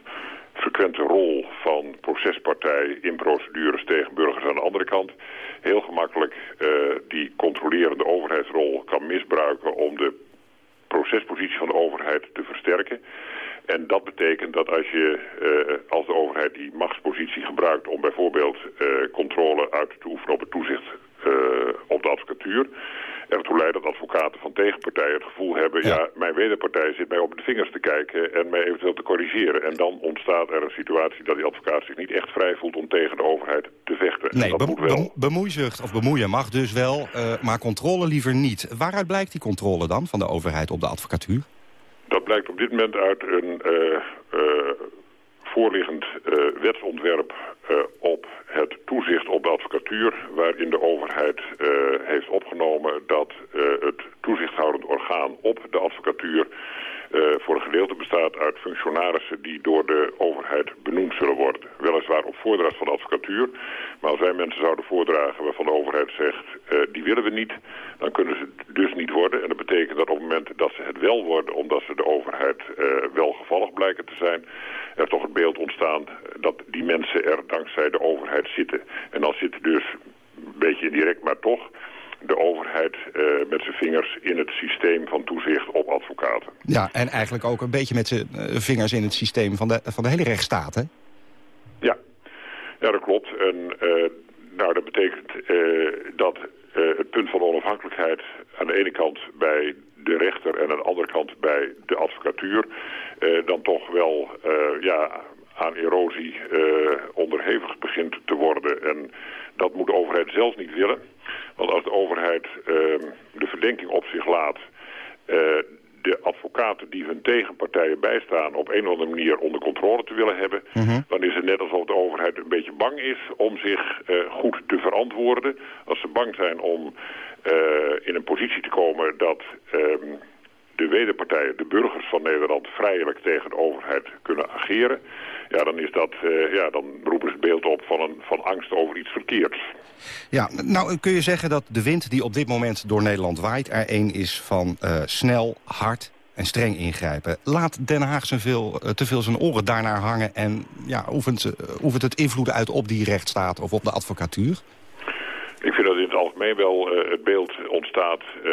frequente rol van procespartij in procedures tegen burgers aan de andere kant heel gemakkelijk uh, die controlerende overheidsrol kan misbruiken om de procespositie van de overheid te versterken. En dat betekent dat als, je, uh, als de overheid die machtspositie gebruikt om bijvoorbeeld uh, controle uit te oefenen op het toezicht op de advocatuur, ertoe leidt dat advocaten van tegenpartijen het gevoel hebben... Ja. mijn wederpartij zit mij op de vingers te kijken en mij eventueel te corrigeren. En dan ontstaat er een situatie dat die advocaat zich niet echt vrij voelt om tegen de overheid te vechten. Nee, be wel... bemoeizucht of bemoeien mag dus wel, uh, maar controle liever niet. Waaruit blijkt die controle dan van de overheid op de advocatuur? Dat blijkt op dit moment uit een uh, uh, voorliggend wetsontwerp op het toezicht op de advocatuur... waarin de overheid heeft opgenomen dat het toezichthoudend orgaan op de advocatuur... voor een gedeelte bestaat uit functionarissen die door de overheid benoemd zullen worden. Weliswaar op voordracht van de advocatuur. Maar als wij mensen zouden voordragen waarvan de overheid zegt... die willen we niet, dan kunnen ze dus niet worden. En dat betekent dat op het moment dat ze het wel worden... omdat ze de overheid welgevallig blijken te zijn er toch het beeld ontstaan dat die mensen er dankzij de overheid zitten. En dan zit dus, een beetje indirect, maar toch de overheid uh, met zijn vingers in het systeem van toezicht op advocaten. Ja, en eigenlijk ook een beetje met zijn uh, vingers in het systeem van de, van de hele rechtsstaat, hè? Ja, ja dat klopt. En uh, nou, dat betekent dat het punt van onafhankelijkheid aan de ene kant bij de rechter en aan de andere kant bij de advocatuur dan toch wel ja, aan erosie uh, onderhevig begint te worden. En dat moet de overheid zelfs niet willen. Want als de overheid de verdenking op zich laat de advocaten die hun tegenpartijen bijstaan op een of andere manier onder controle te willen hebben, -hmm. dan is het net alsof de overheid een beetje bang is om zich uh, goed te verantwoorden. Als ze bang zijn om uh, in een positie te komen dat um, de wederpartijen, de burgers van Nederland, vrijelijk tegen de overheid kunnen ageren. Ja, dan, is dat, uh, ja, dan roepen ze het beeld op van, een, van angst over iets verkeerds. Ja, nou kun je zeggen dat de wind die op dit moment door Nederland waait... er één is van uh, snel, hard en streng ingrijpen. Laat Den Haag zijn veel, uh, te veel zijn oren daarnaar hangen... en ja, oefent, oefent het invloed uit op die rechtsstaat of op de advocatuur? Algemeen wel uh, het beeld ontstaat uh,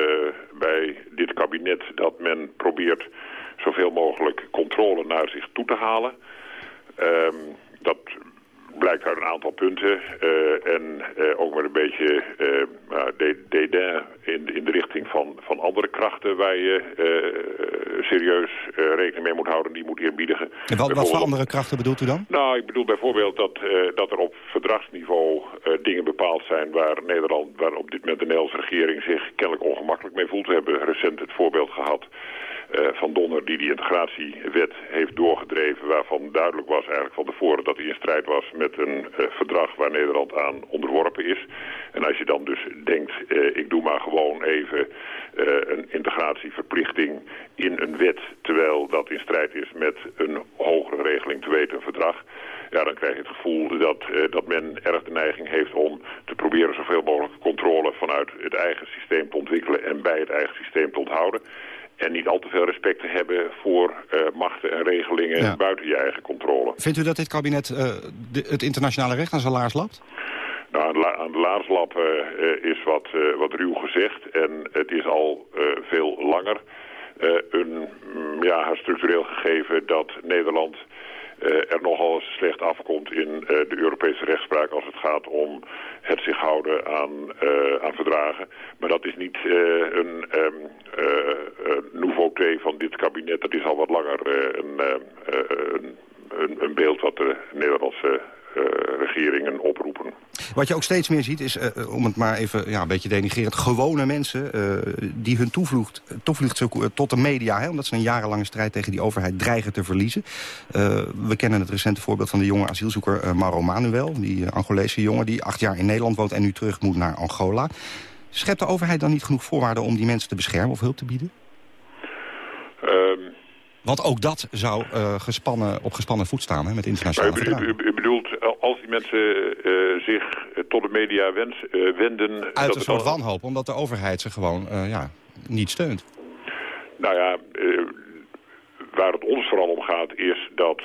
bij dit kabinet... dat men probeert zoveel mogelijk controle naar zich toe te halen. Um, dat blijkt uit een aantal punten. Uh, en ook met een beetje dédain in, in de richting van, van andere krachten... waar je serieus rekening mee moet houden, die moet eerbiedigen. En wat, wat voor andere krachten bedoelt u dan? Nou, ik bedoel bijvoorbeeld dat, dat er op verdragsniveau dingen bepaald zijn... waar Nederland, waar op dit moment de Nederlandse regering zich kennelijk ongemakkelijk mee voelt. We hebben recent het voorbeeld gehad uh, van Donner die die integratiewet heeft doorgedreven... waarvan duidelijk was eigenlijk van tevoren dat hij in strijd was met een uh, verdrag waar Nederland aan onderworpen is. En als je dan dus denkt, uh, ik doe maar gewoon even een integratieverplichting in een wet... terwijl dat in strijd is met een hogere regeling, te weten een verdrag ja, dan krijg je het gevoel dat, dat men erg de neiging heeft om te proberen zoveel mogelijk controle vanuit het eigen systeem te ontwikkelen en bij het eigen systeem te onthouden. En niet al te veel respect te hebben voor uh, machten en regelingen ja. buiten je eigen controle. Vindt u dat dit kabinet uh, de, het internationale recht aan zijn laars lapt? Nou, aan de laars lappen uh, is wat, wat ruw gezegd. En het is al veel langer een ja, structureel gegeven dat Nederland er nogal slecht afkomt in uh, de Europese rechtspraak als het gaat om het zich houden aan, uh, aan verdragen. Maar dat is niet een um, nouveauté van dit kabinet. Dat is al wat langer een, een, een, beeld wat de Nederlandse regeringen oproepen. Wat je ook steeds meer ziet is, uh, om het maar even ja, een beetje denigrerend... gewone mensen uh, die hun toevlucht, toevlucht tot de media... Hè, omdat ze een jarenlange strijd tegen die overheid dreigen te verliezen. we kennen het recente voorbeeld van de jonge asielzoeker Mauro Manuel... die Angolese jongen die acht jaar in Nederland woont en nu terug moet naar Angola. Schept de overheid dan niet genoeg voorwaarden om die mensen te beschermen of hulp te bieden? Um... Want ook dat zou uh, gespannen, op gespannen voet staan hè, met internationale u, u, u, bedoelt, als die mensen uh, zich tot de media wens, uh, wenden... Uit een soort wanhoop, omdat de overheid ze gewoon ja, niet steunt. Nou ja, waar het ons vooral om gaat is dat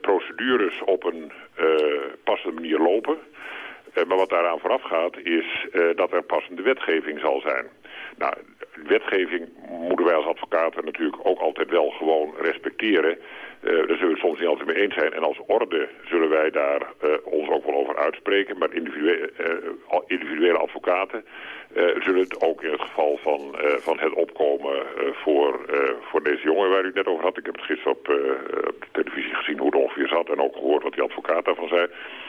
procedures op een passende manier lopen... maar wat daaraan vooraf gaat is dat er passende wetgeving zal zijn. Nou, wetgeving moeten wij als advocaten natuurlijk ook altijd wel gewoon respecteren. Uh, daar zullen we het soms niet altijd mee eens zijn. En als orde zullen wij daar uh, ons ook wel over uitspreken. Maar individuele, uh, individuele advocaten zullen het ook in het geval van, van het opkomen voor, voor deze jongen waar u het net over had. Ik heb het gisteren op, op de televisie gezien hoe het ongeveer zat. En ook gehoord wat die advocaat daarvan zei.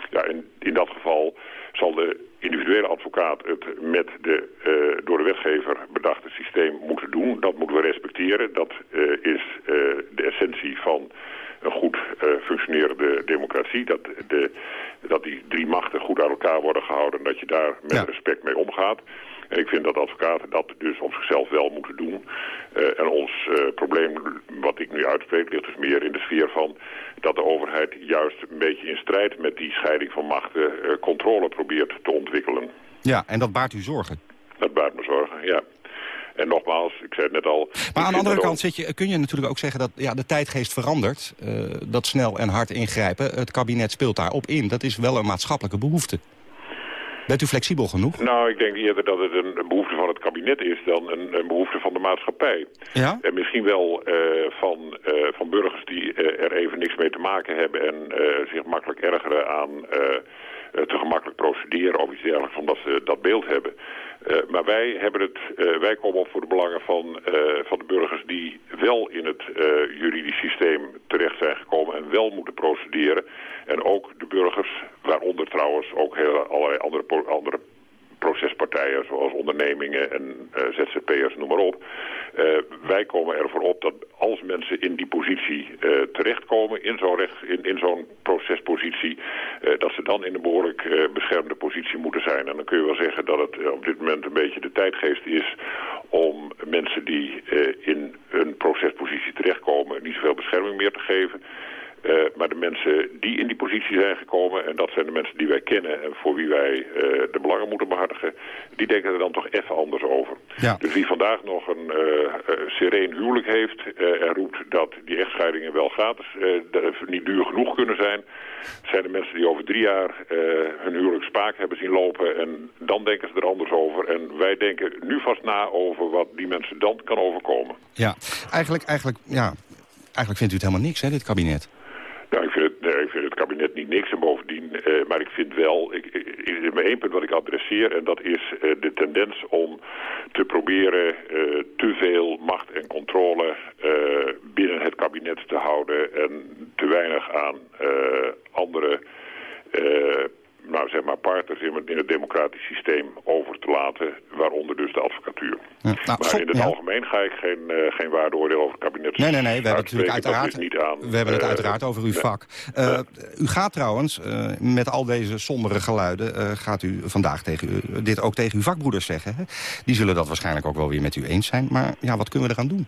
Ja, in, in dat geval zal de individuele advocaat het met de door de wetgever bedachte systeem moeten doen. Dat moeten we respecteren. Dat uh, is uh, de essentie van een goed uh, functionerende democratie. Dat, de, dat die drie machten goed uit elkaar worden gehouden en dat je daar met respect mee omgaat. En ik vind dat advocaten dat dus op zichzelf wel moeten doen. Uh, en ons uh, probleem, wat ik nu uitspreek, ligt dus meer in de sfeer van dat de overheid juist een beetje in strijd met die scheiding van machten uh, controle probeert te ontwikkelen. Ja, en dat baart u zorgen? Dat baart me zorgen, ja. En nogmaals, ik zei het net al... Maar aan de andere kant zit je, kun je natuurlijk ook zeggen dat ja, de tijdgeest verandert. Uh, dat snel en hard ingrijpen. Het kabinet speelt daarop in. Dat is wel een maatschappelijke behoefte. Bent u flexibel genoeg? Nou, ik denk eerder dat het een behoefte van het kabinet is dan een, een behoefte van de maatschappij. Ja? En misschien wel uh, van, uh, van burgers die er even niks mee te maken hebben en zich makkelijk ergeren aan te gemakkelijk procederen of iets dergelijks, omdat ze dat beeld hebben. Uh, maar wij, hebben het, uh, wij komen op voor de belangen van, uh, van de burgers die wel in het juridisch systeem terecht zijn gekomen en wel moeten procederen. En ook de burgers, waaronder trouwens ook hele, allerlei andere, andere procespartijen zoals ondernemingen en uh, ZZP'ers, noem maar op. Uh, wij komen ervoor op dat als mensen in die positie uh, terechtkomen, in zo'n in, in procespositie, dat ze dan in een behoorlijk beschermde positie moeten zijn. En dan kun je wel zeggen dat het op dit moment een beetje de tijdgeest is om mensen die in een procespositie terechtkomen niet zoveel bescherming meer te geven. Uh, maar de mensen die in die positie zijn gekomen... en dat zijn de mensen die wij kennen en voor wie wij uh, de belangen moeten behartigen... die denken er dan toch even anders over. Ja. Dus wie vandaag nog een uh, sereen huwelijk heeft... en roept dat die echtscheidingen wel gratis niet duur genoeg kunnen zijn... zijn de mensen die over drie jaar hun huwelijk spaak hebben zien lopen... en dan denken ze er anders over. En wij denken nu vast na over wat die mensen dan kan overkomen. Ja, eigenlijk, eigenlijk, ja, eigenlijk vindt u het helemaal niks, hè, dit kabinet? Nou, ik vind, het, ik vind het kabinet niet niks. En bovendien, uh, maar ik vind wel, ik, is maar één punt wat ik adresseer en dat is uh, de tendens om te proberen uh, te veel macht en controle binnen het kabinet te houden en te weinig aan andere nou, zeg maar partners in het, in het democratisch systeem over te laten, waaronder dus de advocatuur. Ja, nou, maar in het ja. algemeen ga ik geen, uh, geen waardeoordeel over het kabinet Nee, nee, nee, we hebben, natuurlijk uiteraard, niet aan, we hebben het uh, uiteraard over uw nee. vak. Uh, u gaat trouwens, met al deze sombere geluiden, gaat u vandaag tegen u, dit ook tegen uw vakbroeders zeggen. Hè? Die zullen dat waarschijnlijk ook wel weer met u eens zijn. Maar ja, wat kunnen we eraan doen?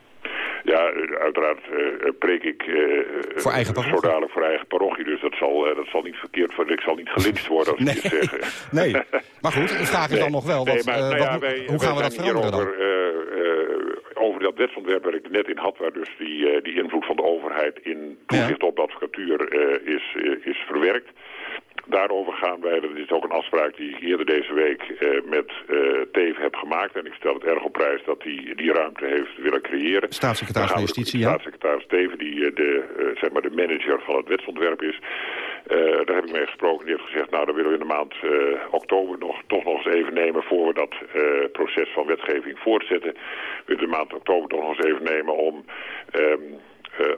Ja, uiteraard uh, preek ik uh, voor eigen zo dadelijk voor eigen parochie. Dus dat zal, uh, dat zal niet verkeerd worden. Ik zal niet gelinst worden als nee. ik dit zeg. nee, maar goed, de vraag is dan nog wel. Wat, nee, maar, nou ja, wat, wij, hoe gaan we dat veranderen dan? Over, over dat wetsontwerp waar ik net in had... waar dus die, die invloed van de overheid in toezicht ja. op de advocatuur is, is verwerkt daarover gaan wij, dat is ook een afspraak die ik eerder deze week uh, met uh, Teven heb gemaakt. En ik stel het erg op prijs dat hij die ruimte heeft willen creëren. Staatssecretaris van Justitie, ja. Staatssecretaris Teven, die uh, de, zeg maar de manager van het wetsontwerp is. daar heb ik mee gesproken. Die heeft gezegd, nou dan willen we in de maand oktober nog, toch nog eens even nemen... voor we dat proces van wetgeving voortzetten. We willen de maand oktober toch nog eens even nemen om... Um, uh,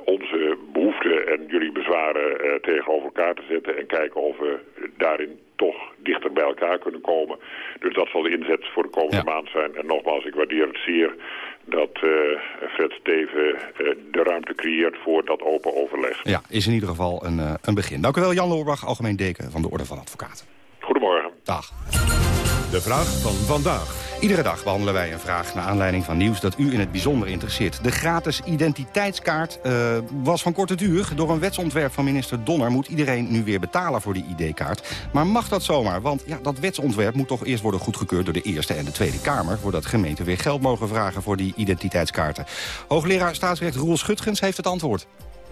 onze behoeften en jullie bezwaren uh, tegenover elkaar te zetten... en kijken of we daarin toch dichter bij elkaar kunnen komen. Dus dat zal de inzet voor de komende ja. maand zijn. En nogmaals, ik waardeer het zeer dat uh, Fred Steven de ruimte creëert voor dat open overleg. Ja, is in ieder geval een, een begin. Dank u wel, Jan Loorbach, algemeen deken van de Orde van Advocaten. Goedemorgen. Dag. De vraag van vandaag. Iedere dag behandelen wij een vraag naar aanleiding van nieuws dat u in het bijzonder interesseert. De gratis identiteitskaart uh, was van korte duur. Door een wetsontwerp van minister Donner moet iedereen nu weer betalen voor die ID-kaart. Maar mag dat zomaar? Want ja, dat wetsontwerp moet toch eerst worden goedgekeurd door de Eerste en de Tweede Kamer... voordat gemeenten weer geld mogen vragen voor die identiteitskaarten. Hoogleraar staatsrecht Roel Schutgens heeft het antwoord.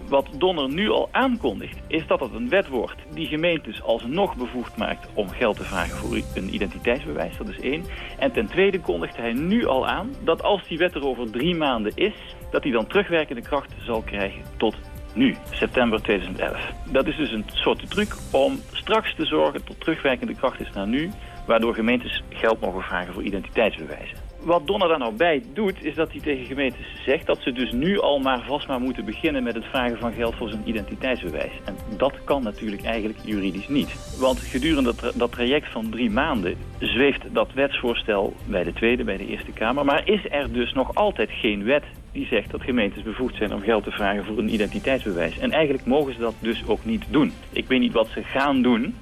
Wat Donner nu al aankondigt, is dat het een wet wordt die gemeentes alsnog bevoegd maakt om geld te vragen voor een identiteitsbewijs. Dat is één. En ten tweede kondigt hij nu al aan dat als die wet er over drie maanden is, dat hij dan terugwerkende kracht zal krijgen tot nu, september 2011. Dat is dus een soort truc om straks te zorgen tot terugwerkende kracht is naar nu, waardoor gemeentes geld mogen vragen voor identiteitsbewijzen. Wat Donner daar nou bij doet, is dat hij tegen gemeentes zegt dat ze dus nu al maar vast maar moeten beginnen met het vragen van geld voor zijn identiteitsbewijs. En dat kan natuurlijk eigenlijk juridisch niet. Want gedurende dat, traject van drie maanden zweeft dat wetsvoorstel bij de Tweede, bij de Eerste Kamer. Maar is er dus nog altijd geen wet die zegt dat gemeentes bevoegd zijn om geld te vragen voor een identiteitsbewijs. En eigenlijk mogen ze dat dus ook niet doen. Ik weet niet wat ze gaan doen,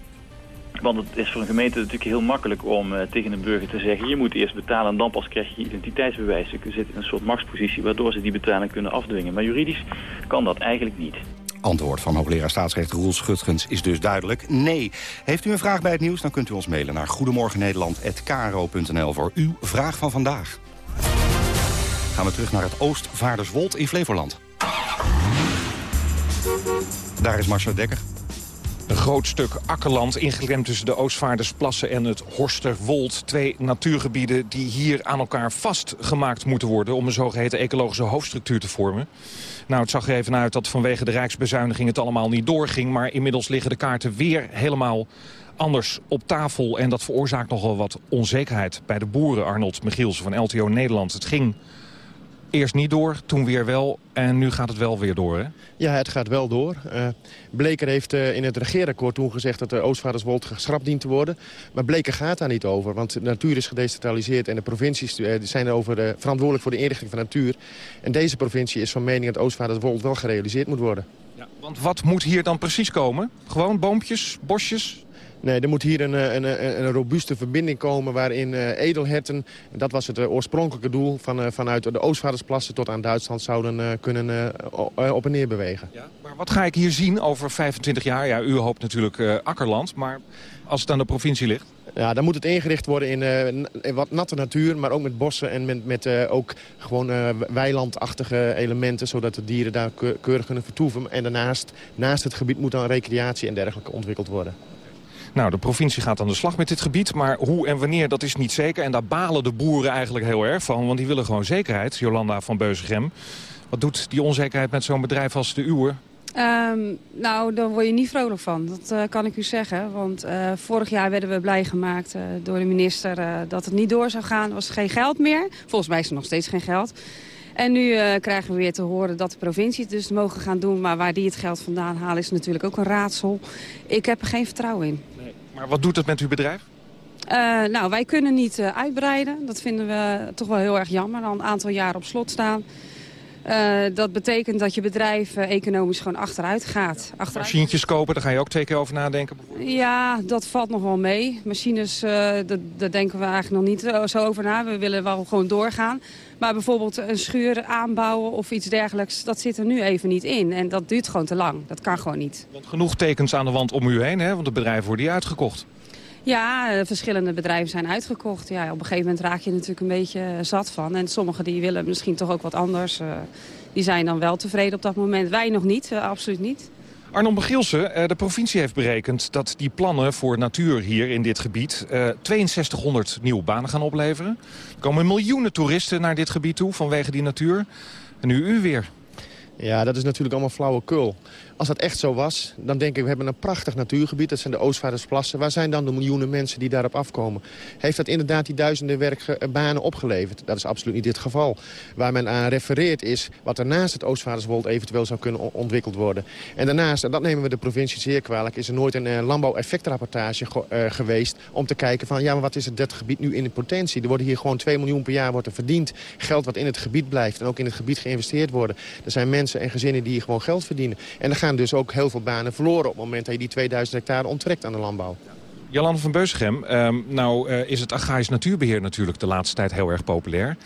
want het is voor een gemeente natuurlijk heel makkelijk om uh, tegen een burger te zeggen... je moet eerst betalen en dan pas krijg je identiteitsbewijs. Ze zitten in een soort machtspositie waardoor ze die betaling kunnen afdwingen. Maar juridisch kan dat eigenlijk niet. Antwoord van hoogleraar staatsrecht Roel Schutgens is dus duidelijk nee. Heeft u een vraag bij het nieuws, dan kunt u ons mailen naar goedemorgennederland.kro.nl voor uw vraag van vandaag. Gaan we terug naar het Oostvaarderswold in Flevoland. Daar is Marcel Dekker. Een groot stuk akkerland ingeklemd tussen de Oostvaardersplassen en het Horsterwold. Twee natuurgebieden die hier aan elkaar vastgemaakt moeten worden... om een zogeheten ecologische hoofdstructuur te vormen. Nou, het zag er even uit dat vanwege de rijksbezuiniging het allemaal niet doorging... maar inmiddels liggen de kaarten weer helemaal anders op tafel. En dat veroorzaakt nogal wat onzekerheid bij de boeren. Arnold Michielsen van LTO Nederland. Het ging Eerst niet door, toen weer wel en nu gaat het wel weer door, hè? Ja, het gaat wel door. Uh, Bleker heeft uh, in het regeerakkoord toen gezegd dat de Oostvaarderswold geschrapt dient te worden. Maar Bleker gaat daar niet over, want de natuur is gedecentraliseerd... en de provincies uh, zijn over, verantwoordelijk voor de inrichting van natuur. En deze provincie is van mening dat Oostvaarderswold wel gerealiseerd moet worden. Ja, want wat moet hier dan precies komen? Gewoon boompjes, bosjes? Nee, er moet hier een, eh, een, een, een robuuste verbinding komen waarin uh, edelherten... dat was het oorspronkelijke doel, van, vanuit de Oostvaardersplassen tot aan Duitsland... zouden kunnen op en neer bewegen. Ja, maar wat ga ik hier zien over 25 jaar? Ja, u hoopt natuurlijk akkerland, maar als het aan de provincie ligt? Ja, dan moet het ingericht worden in, in wat natte natuur, maar ook met bossen en met, met ook gewoon weilandachtige elementen, zodat de dieren daar keurig kunnen vertoeven. En daarnaast, naast het gebied moet dan recreatie en dergelijke ontwikkeld worden. Nou, de provincie gaat aan de slag met dit gebied, maar hoe en wanneer, dat is niet zeker. En daar balen de boeren eigenlijk heel erg van, want die willen gewoon zekerheid. Jolanda van Beuzegem, wat doet die onzekerheid met zo'n bedrijf als de uwe? Um, nou, daar word je niet vrolijk van. Dat uh, kan ik u zeggen. Want uh, vorig jaar werden we blij gemaakt uh, door de minister dat het niet door zou gaan. Er was geen geld meer. Volgens mij is er nog steeds geen geld. En nu krijgen we weer te horen dat de provincie het dus mogen gaan doen. Maar waar die het geld vandaan halen is natuurlijk ook een raadsel. Ik heb er geen vertrouwen in. Maar wat doet het met uw bedrijf? Uh, nou, wij kunnen niet uh, uitbreiden. Dat vinden we toch wel heel erg jammer. Al een aantal jaar op slot staan. Uh, dat betekent dat je bedrijf economisch gewoon achteruit gaat. Achteruit... Machientjes kopen, daar ga je ook twee keer over nadenken? Ja, dat valt nog wel mee. Machines, daar denken we eigenlijk nog niet zo over na. We willen wel gewoon doorgaan. Maar bijvoorbeeld een schuur aanbouwen of iets dergelijks, dat zit er nu even niet in. En dat duurt gewoon te lang. Dat kan gewoon niet. Want genoeg tekens aan de wand om u heen, hè? want de bedrijven worden hier uitgekocht. Ja, eh, verschillende bedrijven zijn uitgekocht. Ja, op een gegeven moment raak je natuurlijk een beetje eh, zat van. En sommigen die willen misschien toch ook wat anders. Uh, die zijn dan wel tevreden op dat moment. Wij nog niet, uh, absoluut niet. Arnon Begielsen, eh, de provincie heeft berekend dat die plannen voor natuur hier in dit gebied 6200 eh, nieuwe banen gaan opleveren. Er komen miljoenen toeristen naar dit gebied toe vanwege die natuur. En nu u weer. Ja, dat is natuurlijk allemaal flauwekul. Als dat echt zo was, dan denk ik, we hebben een prachtig natuurgebied. Dat zijn de Oostvaardersplassen. Waar zijn dan de miljoenen mensen die daarop afkomen? Heeft dat inderdaad die duizenden werkbanen opgeleverd? Dat is absoluut niet het geval. Waar men aan refereert is wat er naast het Oostvaarderswold eventueel zou kunnen ontwikkeld worden. En daarnaast, en dat nemen we de provincie zeer kwalijk... is er nooit een uh, landbouweffectrapportage uh, geweest... om te kijken van, ja, maar wat is het dat gebied nu in de potentie? Er worden hier gewoon 2 miljoen per jaar wordt er verdiend. Geld wat in het gebied blijft en ook in het gebied geïnvesteerd worden. Er zijn mensen en gezinnen die hier gewoon geld verdienen. En dan gaan dus ook heel veel banen verloren... op het moment dat je die 2000 hectare onttrekt aan de landbouw. Jolande van Beusgem, ehm, nou uh, is het agrarisch natuurbeheer natuurlijk de laatste tijd heel erg populair.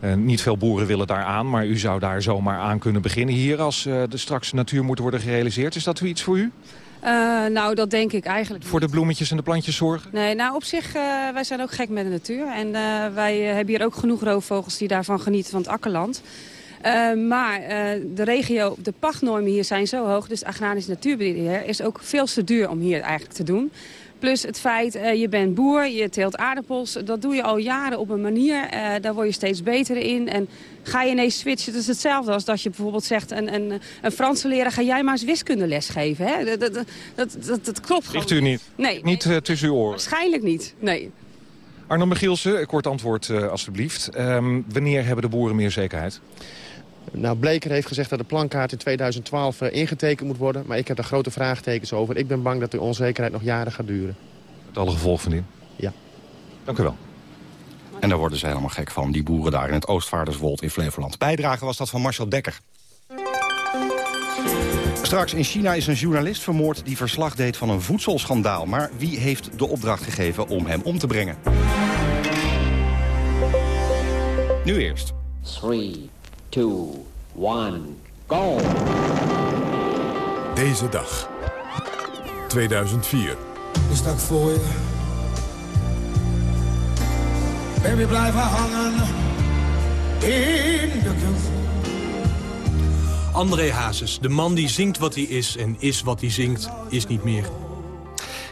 Uh, niet veel boeren willen daar aan, maar u zou daar zomaar aan kunnen beginnen hier... als uh, de straks natuur moet worden gerealiseerd. Is dat iets voor u? Uh, nou, dat denk ik eigenlijk Voor de bloemetjes en de plantjes zorgen? Nee, nou op zich, uh, wij zijn ook gek met de natuur. En uh, wij hebben hier ook genoeg roofvogels die daarvan genieten van het akkerland. Uh, maar uh, de regio, de pachtnormen hier zijn zo hoog. Dus agrarisch natuurbeheer is ook veel te duur om hier eigenlijk te doen. Plus het feit, uh, je bent boer, je teelt aardappels. Dat doe je al jaren op een manier. daar word je steeds beter in. En ga je ineens switchen, dat is hetzelfde als dat je bijvoorbeeld zegt... een, een, een Franse leraar, ga jij maar eens wiskundeles geven. Hè? Dat, dat, dat, dat, dat klopt gewoon. Ligt u niet? Nee. Niet tussen uw oren? Waarschijnlijk niet, nee. Arno Michielsen, kort antwoord alstublieft. Um, wanneer hebben de boeren meer zekerheid? Nou, Bleker heeft gezegd dat de plankaart in 2012 uh, ingetekend moet worden. Maar ik heb daar grote vraagtekens over. Ik ben bang dat de onzekerheid nog jaren gaat duren. Met alle gevolgen van die? Ja. Dank u wel. En daar worden ze helemaal gek van, die boeren daar in het Oostvaarderswold in Flevoland. Bijdrage was dat van Marcel Dekker. Straks in China is een journalist vermoord die verslag deed van een voedselschandaal. Maar wie heeft de opdracht gegeven om hem om te brengen? Nu eerst. 3, 2, 1, go! Deze dag. 2004. Ik sta voor je. Baby, blijf hangen in de kroeg. André Hazes, de man die zingt wat hij is en is wat hij zingt, is niet meer.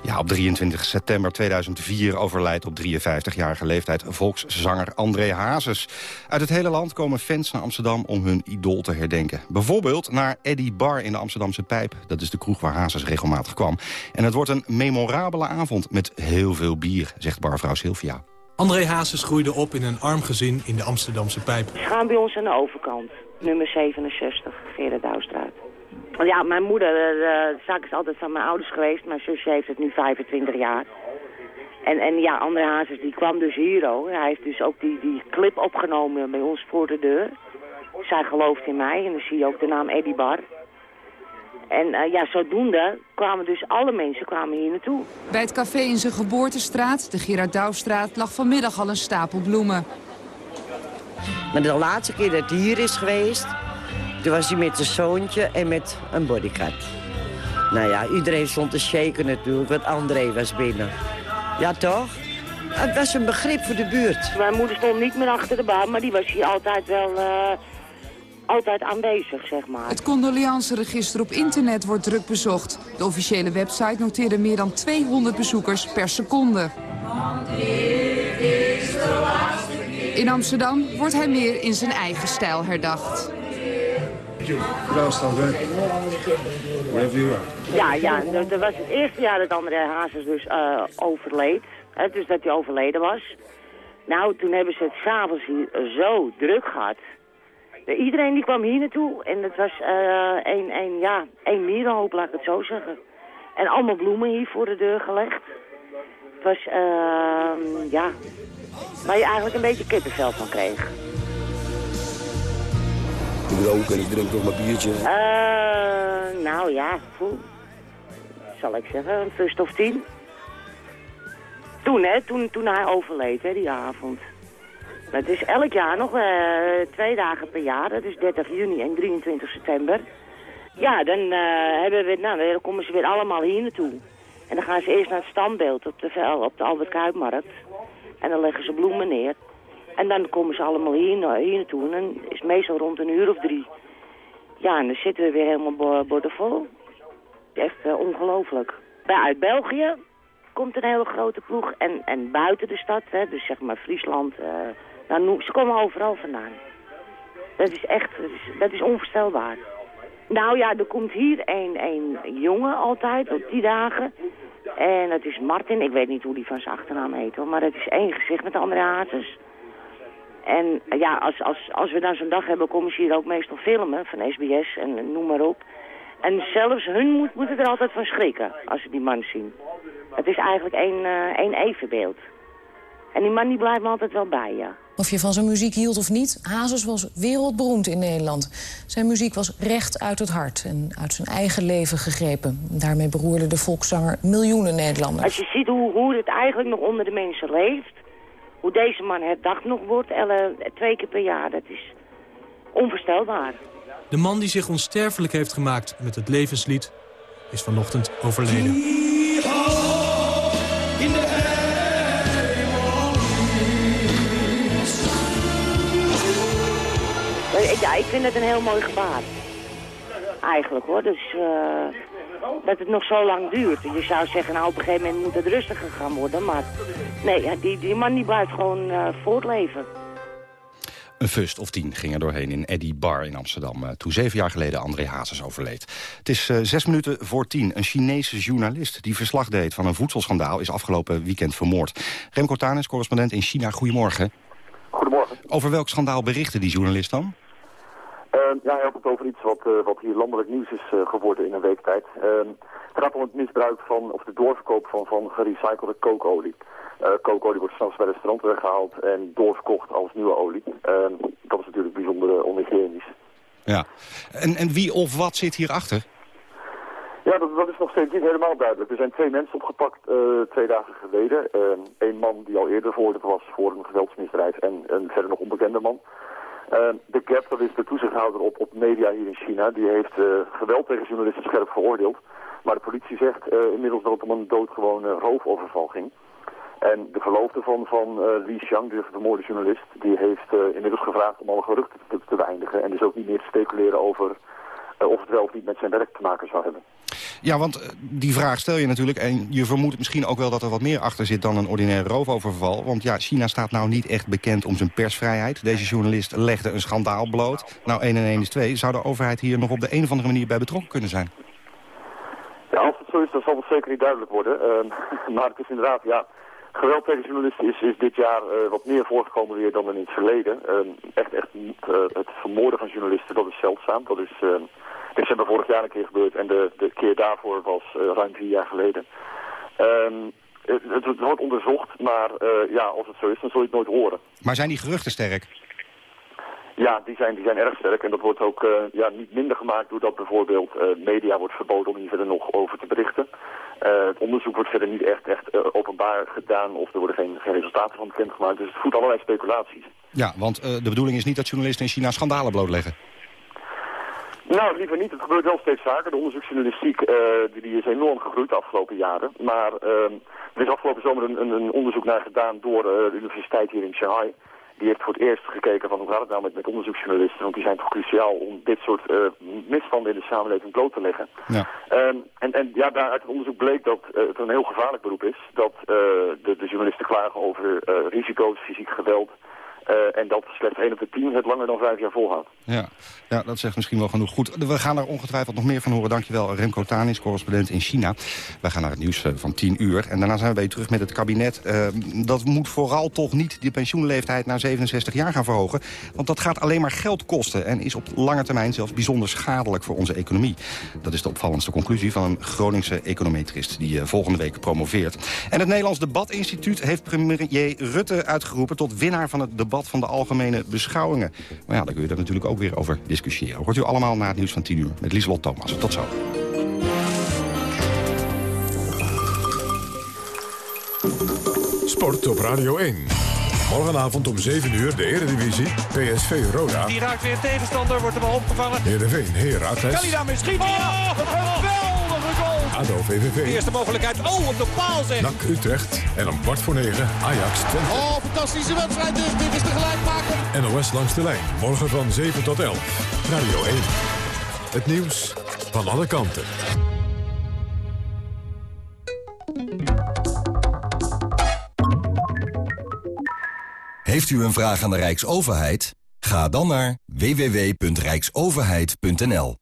Ja, op 23 september 2004 overlijdt op 53-jarige leeftijd volkszanger André Hazes. Uit het hele land komen fans naar Amsterdam om hun idool te herdenken. Bijvoorbeeld naar Eddie Bar in de Amsterdamse Pijp. Dat is de kroeg waar Hazes regelmatig kwam. En het wordt een memorabele avond met heel veel bier, zegt barvrouw Sylvia. André Hazes groeide op in een arm gezin in de Amsterdamse Pijp. Ze gaan bij ons aan de overkant, nummer 67, Gerard Douwstraat. Ja, mijn moeder, de, de zaak is altijd van mijn ouders geweest. Mijn zusje heeft het nu 25 jaar. En, en ja, André Hazes die kwam dus hier ook. Hij heeft dus ook die, die clip opgenomen bij ons voor de deur. Zij gelooft in mij en dan zie je ook de naam Eddie Bar. En uh, ja, zodoende kwamen dus alle mensen kwamen hier naartoe. Bij het café in zijn geboortestraat, de Gerard Douwstraat, lag vanmiddag al een stapel bloemen. Maar de laatste keer dat hij hier is geweest, toen was hij met zijn zoontje en met een bodyguard. Nou ja, iedereen stond te shaken natuurlijk, want André was binnen. Ja, toch? Het was een begrip voor de buurt. Mijn moeder stond niet meer achter de baan, maar die was hier altijd wel... Uh, altijd aanwezig, zeg maar. Het condoleanceregister op internet wordt druk bezocht. De officiële website noteerde meer dan 200 bezoekers per seconde. In Amsterdam wordt hij meer in zijn eigen stijl herdacht. Ja, ja, dat was het eerste jaar dat André Hazes dus uh, overleed. Hè, dus dat hij overleden was. Nou, toen hebben ze het s'avonds hier zo druk gehad. Iedereen die kwam hier naartoe en het was uh, een, een, ja, een mierenhoop, laat ik het zo zeggen. En allemaal bloemen hier voor de deur gelegd. Het was, uh, ja, waar je eigenlijk een beetje kippenvel van kreeg. Ik rook en ik drink nog mijn biertje. Uh, nou ja, voel. Zal ik zeggen, een first of tien. Toen, hè, toen, toen hij overleed, hè, die avond. Het is elk jaar nog uh, twee dagen per jaar, dat is 30 juni en 23 september. Ja, dan, uh, hebben we, nou, dan komen ze weer allemaal hier naartoe. En dan gaan ze eerst naar het standbeeld op de, op de Albert Kuipmarkt. En dan leggen ze bloemen neer. En dan komen ze allemaal hier, hier naartoe. En is meestal rond een uur of drie. Ja, en dan zitten we weer helemaal bordevol. Echt uh, ongelooflijk. Uit België komt een hele grote ploeg. En, en buiten de stad, hè, dus zeg maar Friesland... Uh, nou, ze komen overal vandaan. Dat is echt, dat is, onvoorstelbaar. Nou ja, er komt hier een, een jongen altijd op die dagen. En dat is Martin. Ik weet niet hoe die van zijn achternaam heet hoor. Maar het is één gezicht met de andere hazes. En ja, als, als, als we dan zo'n dag hebben, komen ze hier ook meestal filmen van SBS en noem maar op. En zelfs hun moet, moeten er altijd van schrikken als ze die man zien. Het is eigenlijk één, uh, één evenbeeld. En die man die blijft me altijd wel bij, ja. Of je van zijn muziek hield of niet, Hazes was wereldberoemd in Nederland. Zijn muziek was recht uit het hart en uit zijn eigen leven gegrepen. Daarmee beroerde de volkszanger miljoenen Nederlanders. Als je ziet hoe, hoe het eigenlijk nog onder de mensen leeft... hoe deze man herdacht nog wordt, elle, twee keer per jaar, dat is onvoorstelbaar. De man die zich onsterfelijk heeft gemaakt met het levenslied... is vanochtend overleden. Ja, ik vind het een heel mooi gebaar. Eigenlijk hoor, dus uh, dat het nog zo lang duurt. Je zou zeggen, nou op een gegeven moment moet het rustiger gaan worden. Maar nee, die, die man die blijft gewoon uh, voortleven. Een fust of tien ging er doorheen in Eddie Bar in Amsterdam... Uh, toen zeven jaar geleden André Hazes overleed. Het is uh, zes minuten voor tien. Een Chinese journalist die verslag deed van een voedselschandaal... is afgelopen weekend vermoord. Remco Tanis, correspondent in China. Goedemorgen. Goedemorgen. Over welk schandaal berichtte die journalist dan? Uh, ja, hij had het over iets wat, uh, wat hier landelijk nieuws is uh, geworden in een week tijd. Ehm, het gaat om het misbruik van, of de doorverkoop van, van gerecyclede kookolie. kookolie wordt s'nachts bij restaurants weggehaald en doorverkocht als nieuwe olie. Ehm, dat is natuurlijk bijzonder onhygiënisch. Ja, en, en wie of wat zit hierachter? Ja, dat, dat, is nog steeds niet helemaal duidelijk. Er zijn twee mensen opgepakt twee dagen geleden. Eén man die al eerder veroordeeld was voor een geweldsmisdrijf en een verder nog onbekende man. Uh, de GAP, dat is de toezichthouder op, op media hier in China, die heeft uh, geweld tegen journalisten scherp veroordeeld. Maar de politie zegt uh, inmiddels dat het om een doodgewone roofoverval ging. En de verloofde van, van Li Xiang, de vermoorde journalist, die heeft inmiddels gevraagd om alle geruchten te, te, beëindigen. En dus ook niet meer te speculeren over of het wel of niet met zijn werk te maken zou hebben. Ja, want eh, die vraag stel je natuurlijk. En je vermoedt misschien ook wel dat er wat meer achter zit dan een ordinaire roofoverval. Want ja, China staat nou niet echt bekend om zijn persvrijheid. Deze journalist legde een schandaal bloot. Nou, 1 en 1 is 2. Zou de overheid hier nog op de een of andere manier bij betrokken kunnen zijn? Ja, als het zo is, dan zal het zeker niet duidelijk worden. Uh, maar het is inderdaad, ja... Geweld tegen journalisten is, is dit jaar uh, wat meer voorgekomen weer dan in het verleden. Uh, echt, echt niet het vermoorden van journalisten, dat is zeldzaam. Dat is ehm, december vorig jaar een keer gebeurd en de, de keer daarvoor was uh, ruim vier jaar geleden. Um, het, het, wordt onderzocht, maar ja, als het zo is, dan zul je het nooit horen. Maar zijn die geruchten sterk? Ja, die zijn, die zijn erg sterk en dat wordt ook uh, ja, niet minder gemaakt doordat bijvoorbeeld media wordt verboden om hier verder nog over te berichten. het onderzoek wordt verder niet echt, echt openbaar gedaan of er worden geen, geen resultaten van bekendgemaakt. Dus het voedt allerlei speculaties. Ja, want de bedoeling is niet dat journalisten in China schandalen blootleggen. Nou, liever niet. Het gebeurt wel steeds vaker. De onderzoeksjournalistiek uh, die, die is enorm gegroeid de afgelopen jaren. Maar uh, er is afgelopen zomer een, een, onderzoek naar gedaan door uh, de universiteit hier in Shanghai. Die heeft voor het eerst gekeken van hoe gaat het nou met, met onderzoeksjournalisten. Want die zijn toch cruciaal om dit soort misstanden in de samenleving bloot te leggen. Ja. Um, en, en ja, daar uit het onderzoek bleek dat het een heel gevaarlijk beroep is. Dat de, de journalisten klagen over risico's, fysiek geweld... Uh, en dat slechts 1 op de 10 het langer dan vijf jaar volhoudt. Ja. ja, dat zegt misschien wel genoeg. Goed, we gaan er ongetwijfeld nog meer van horen. Dankjewel, Remco Tanis, correspondent in China. Wij gaan naar het nieuws eh, van 10 uur. En daarna zijn we weer terug met het kabinet. Uh, dat moet vooral toch niet de pensioenleeftijd naar 67 jaar gaan verhogen. Want dat gaat alleen maar geld kosten. En is op lange termijn zelfs bijzonder schadelijk voor onze economie. Dat is de opvallendste conclusie van een Groningse econometrist... die volgende week promoveert. En het Nederlands Debatinstituut heeft premier Rutte uitgeroepen... tot winnaar van het debat debat van de algemene beschouwingen. Maar ja, daar kun je er natuurlijk ook weer over discussiëren. Hoort u allemaal na het nieuws van 10 uur met Lieselot Thomas. Tot zo. Sport op Radio 1. Morgenavond om 7 uur de Eredivisie, PSV Roda. Die raakt weer tegenstander, wordt er wel opgevangen. Heerenveen, Heracles. Kan hij daarmee schieten? Oh, goal! ADO, VVV. De eerste mogelijkheid, oh, op de paal zeg. NAC Utrecht en om kwart voor 9 Ajax Twente. Oh, fantastische wedstrijd dit, dit is de gelijkmaker. NOS langs de lijn, morgen van 7 tot 11. Radio 1. Het nieuws van alle kanten. Heeft u een vraag aan de Rijksoverheid? Ga dan naar www.rijksoverheid.nl.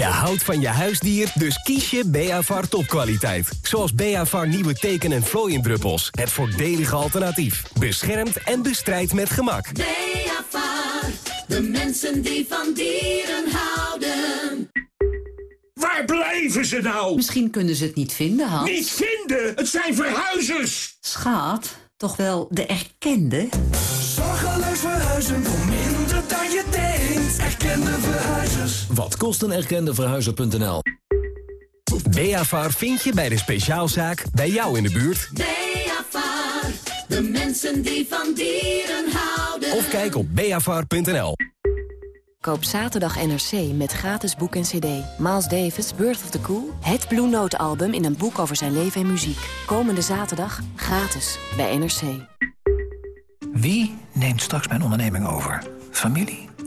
Je houdt van je huisdier, dus kies je Beavar topkwaliteit. Zoals Beavar nieuwe teken- en vlooiendruppels. Het voordelige alternatief. Beschermt en bestrijdt met gemak. Beavar, de mensen die van dieren houden. Waar blijven ze nou? Misschien kunnen ze het niet vinden, Hans. Niet vinden? Het zijn verhuizers! Schaat, toch wel de erkende? Zorgeloos verhuizen voor minder dan je denkt. Erkende verhuizers. Wat kost een erkende verhuizer.nl? Beafar vind je bij de speciaalzaak bij jou in de buurt. Beafar. De mensen die van dieren houden. Of kijk op beavar.nl. Koop zaterdag NRC met gratis boek en cd. Miles Davis, Birth of the Cool. Het Blue Note album in een boek over zijn leven en muziek. Komende zaterdag gratis bij NRC. Wie neemt straks mijn onderneming over? Familie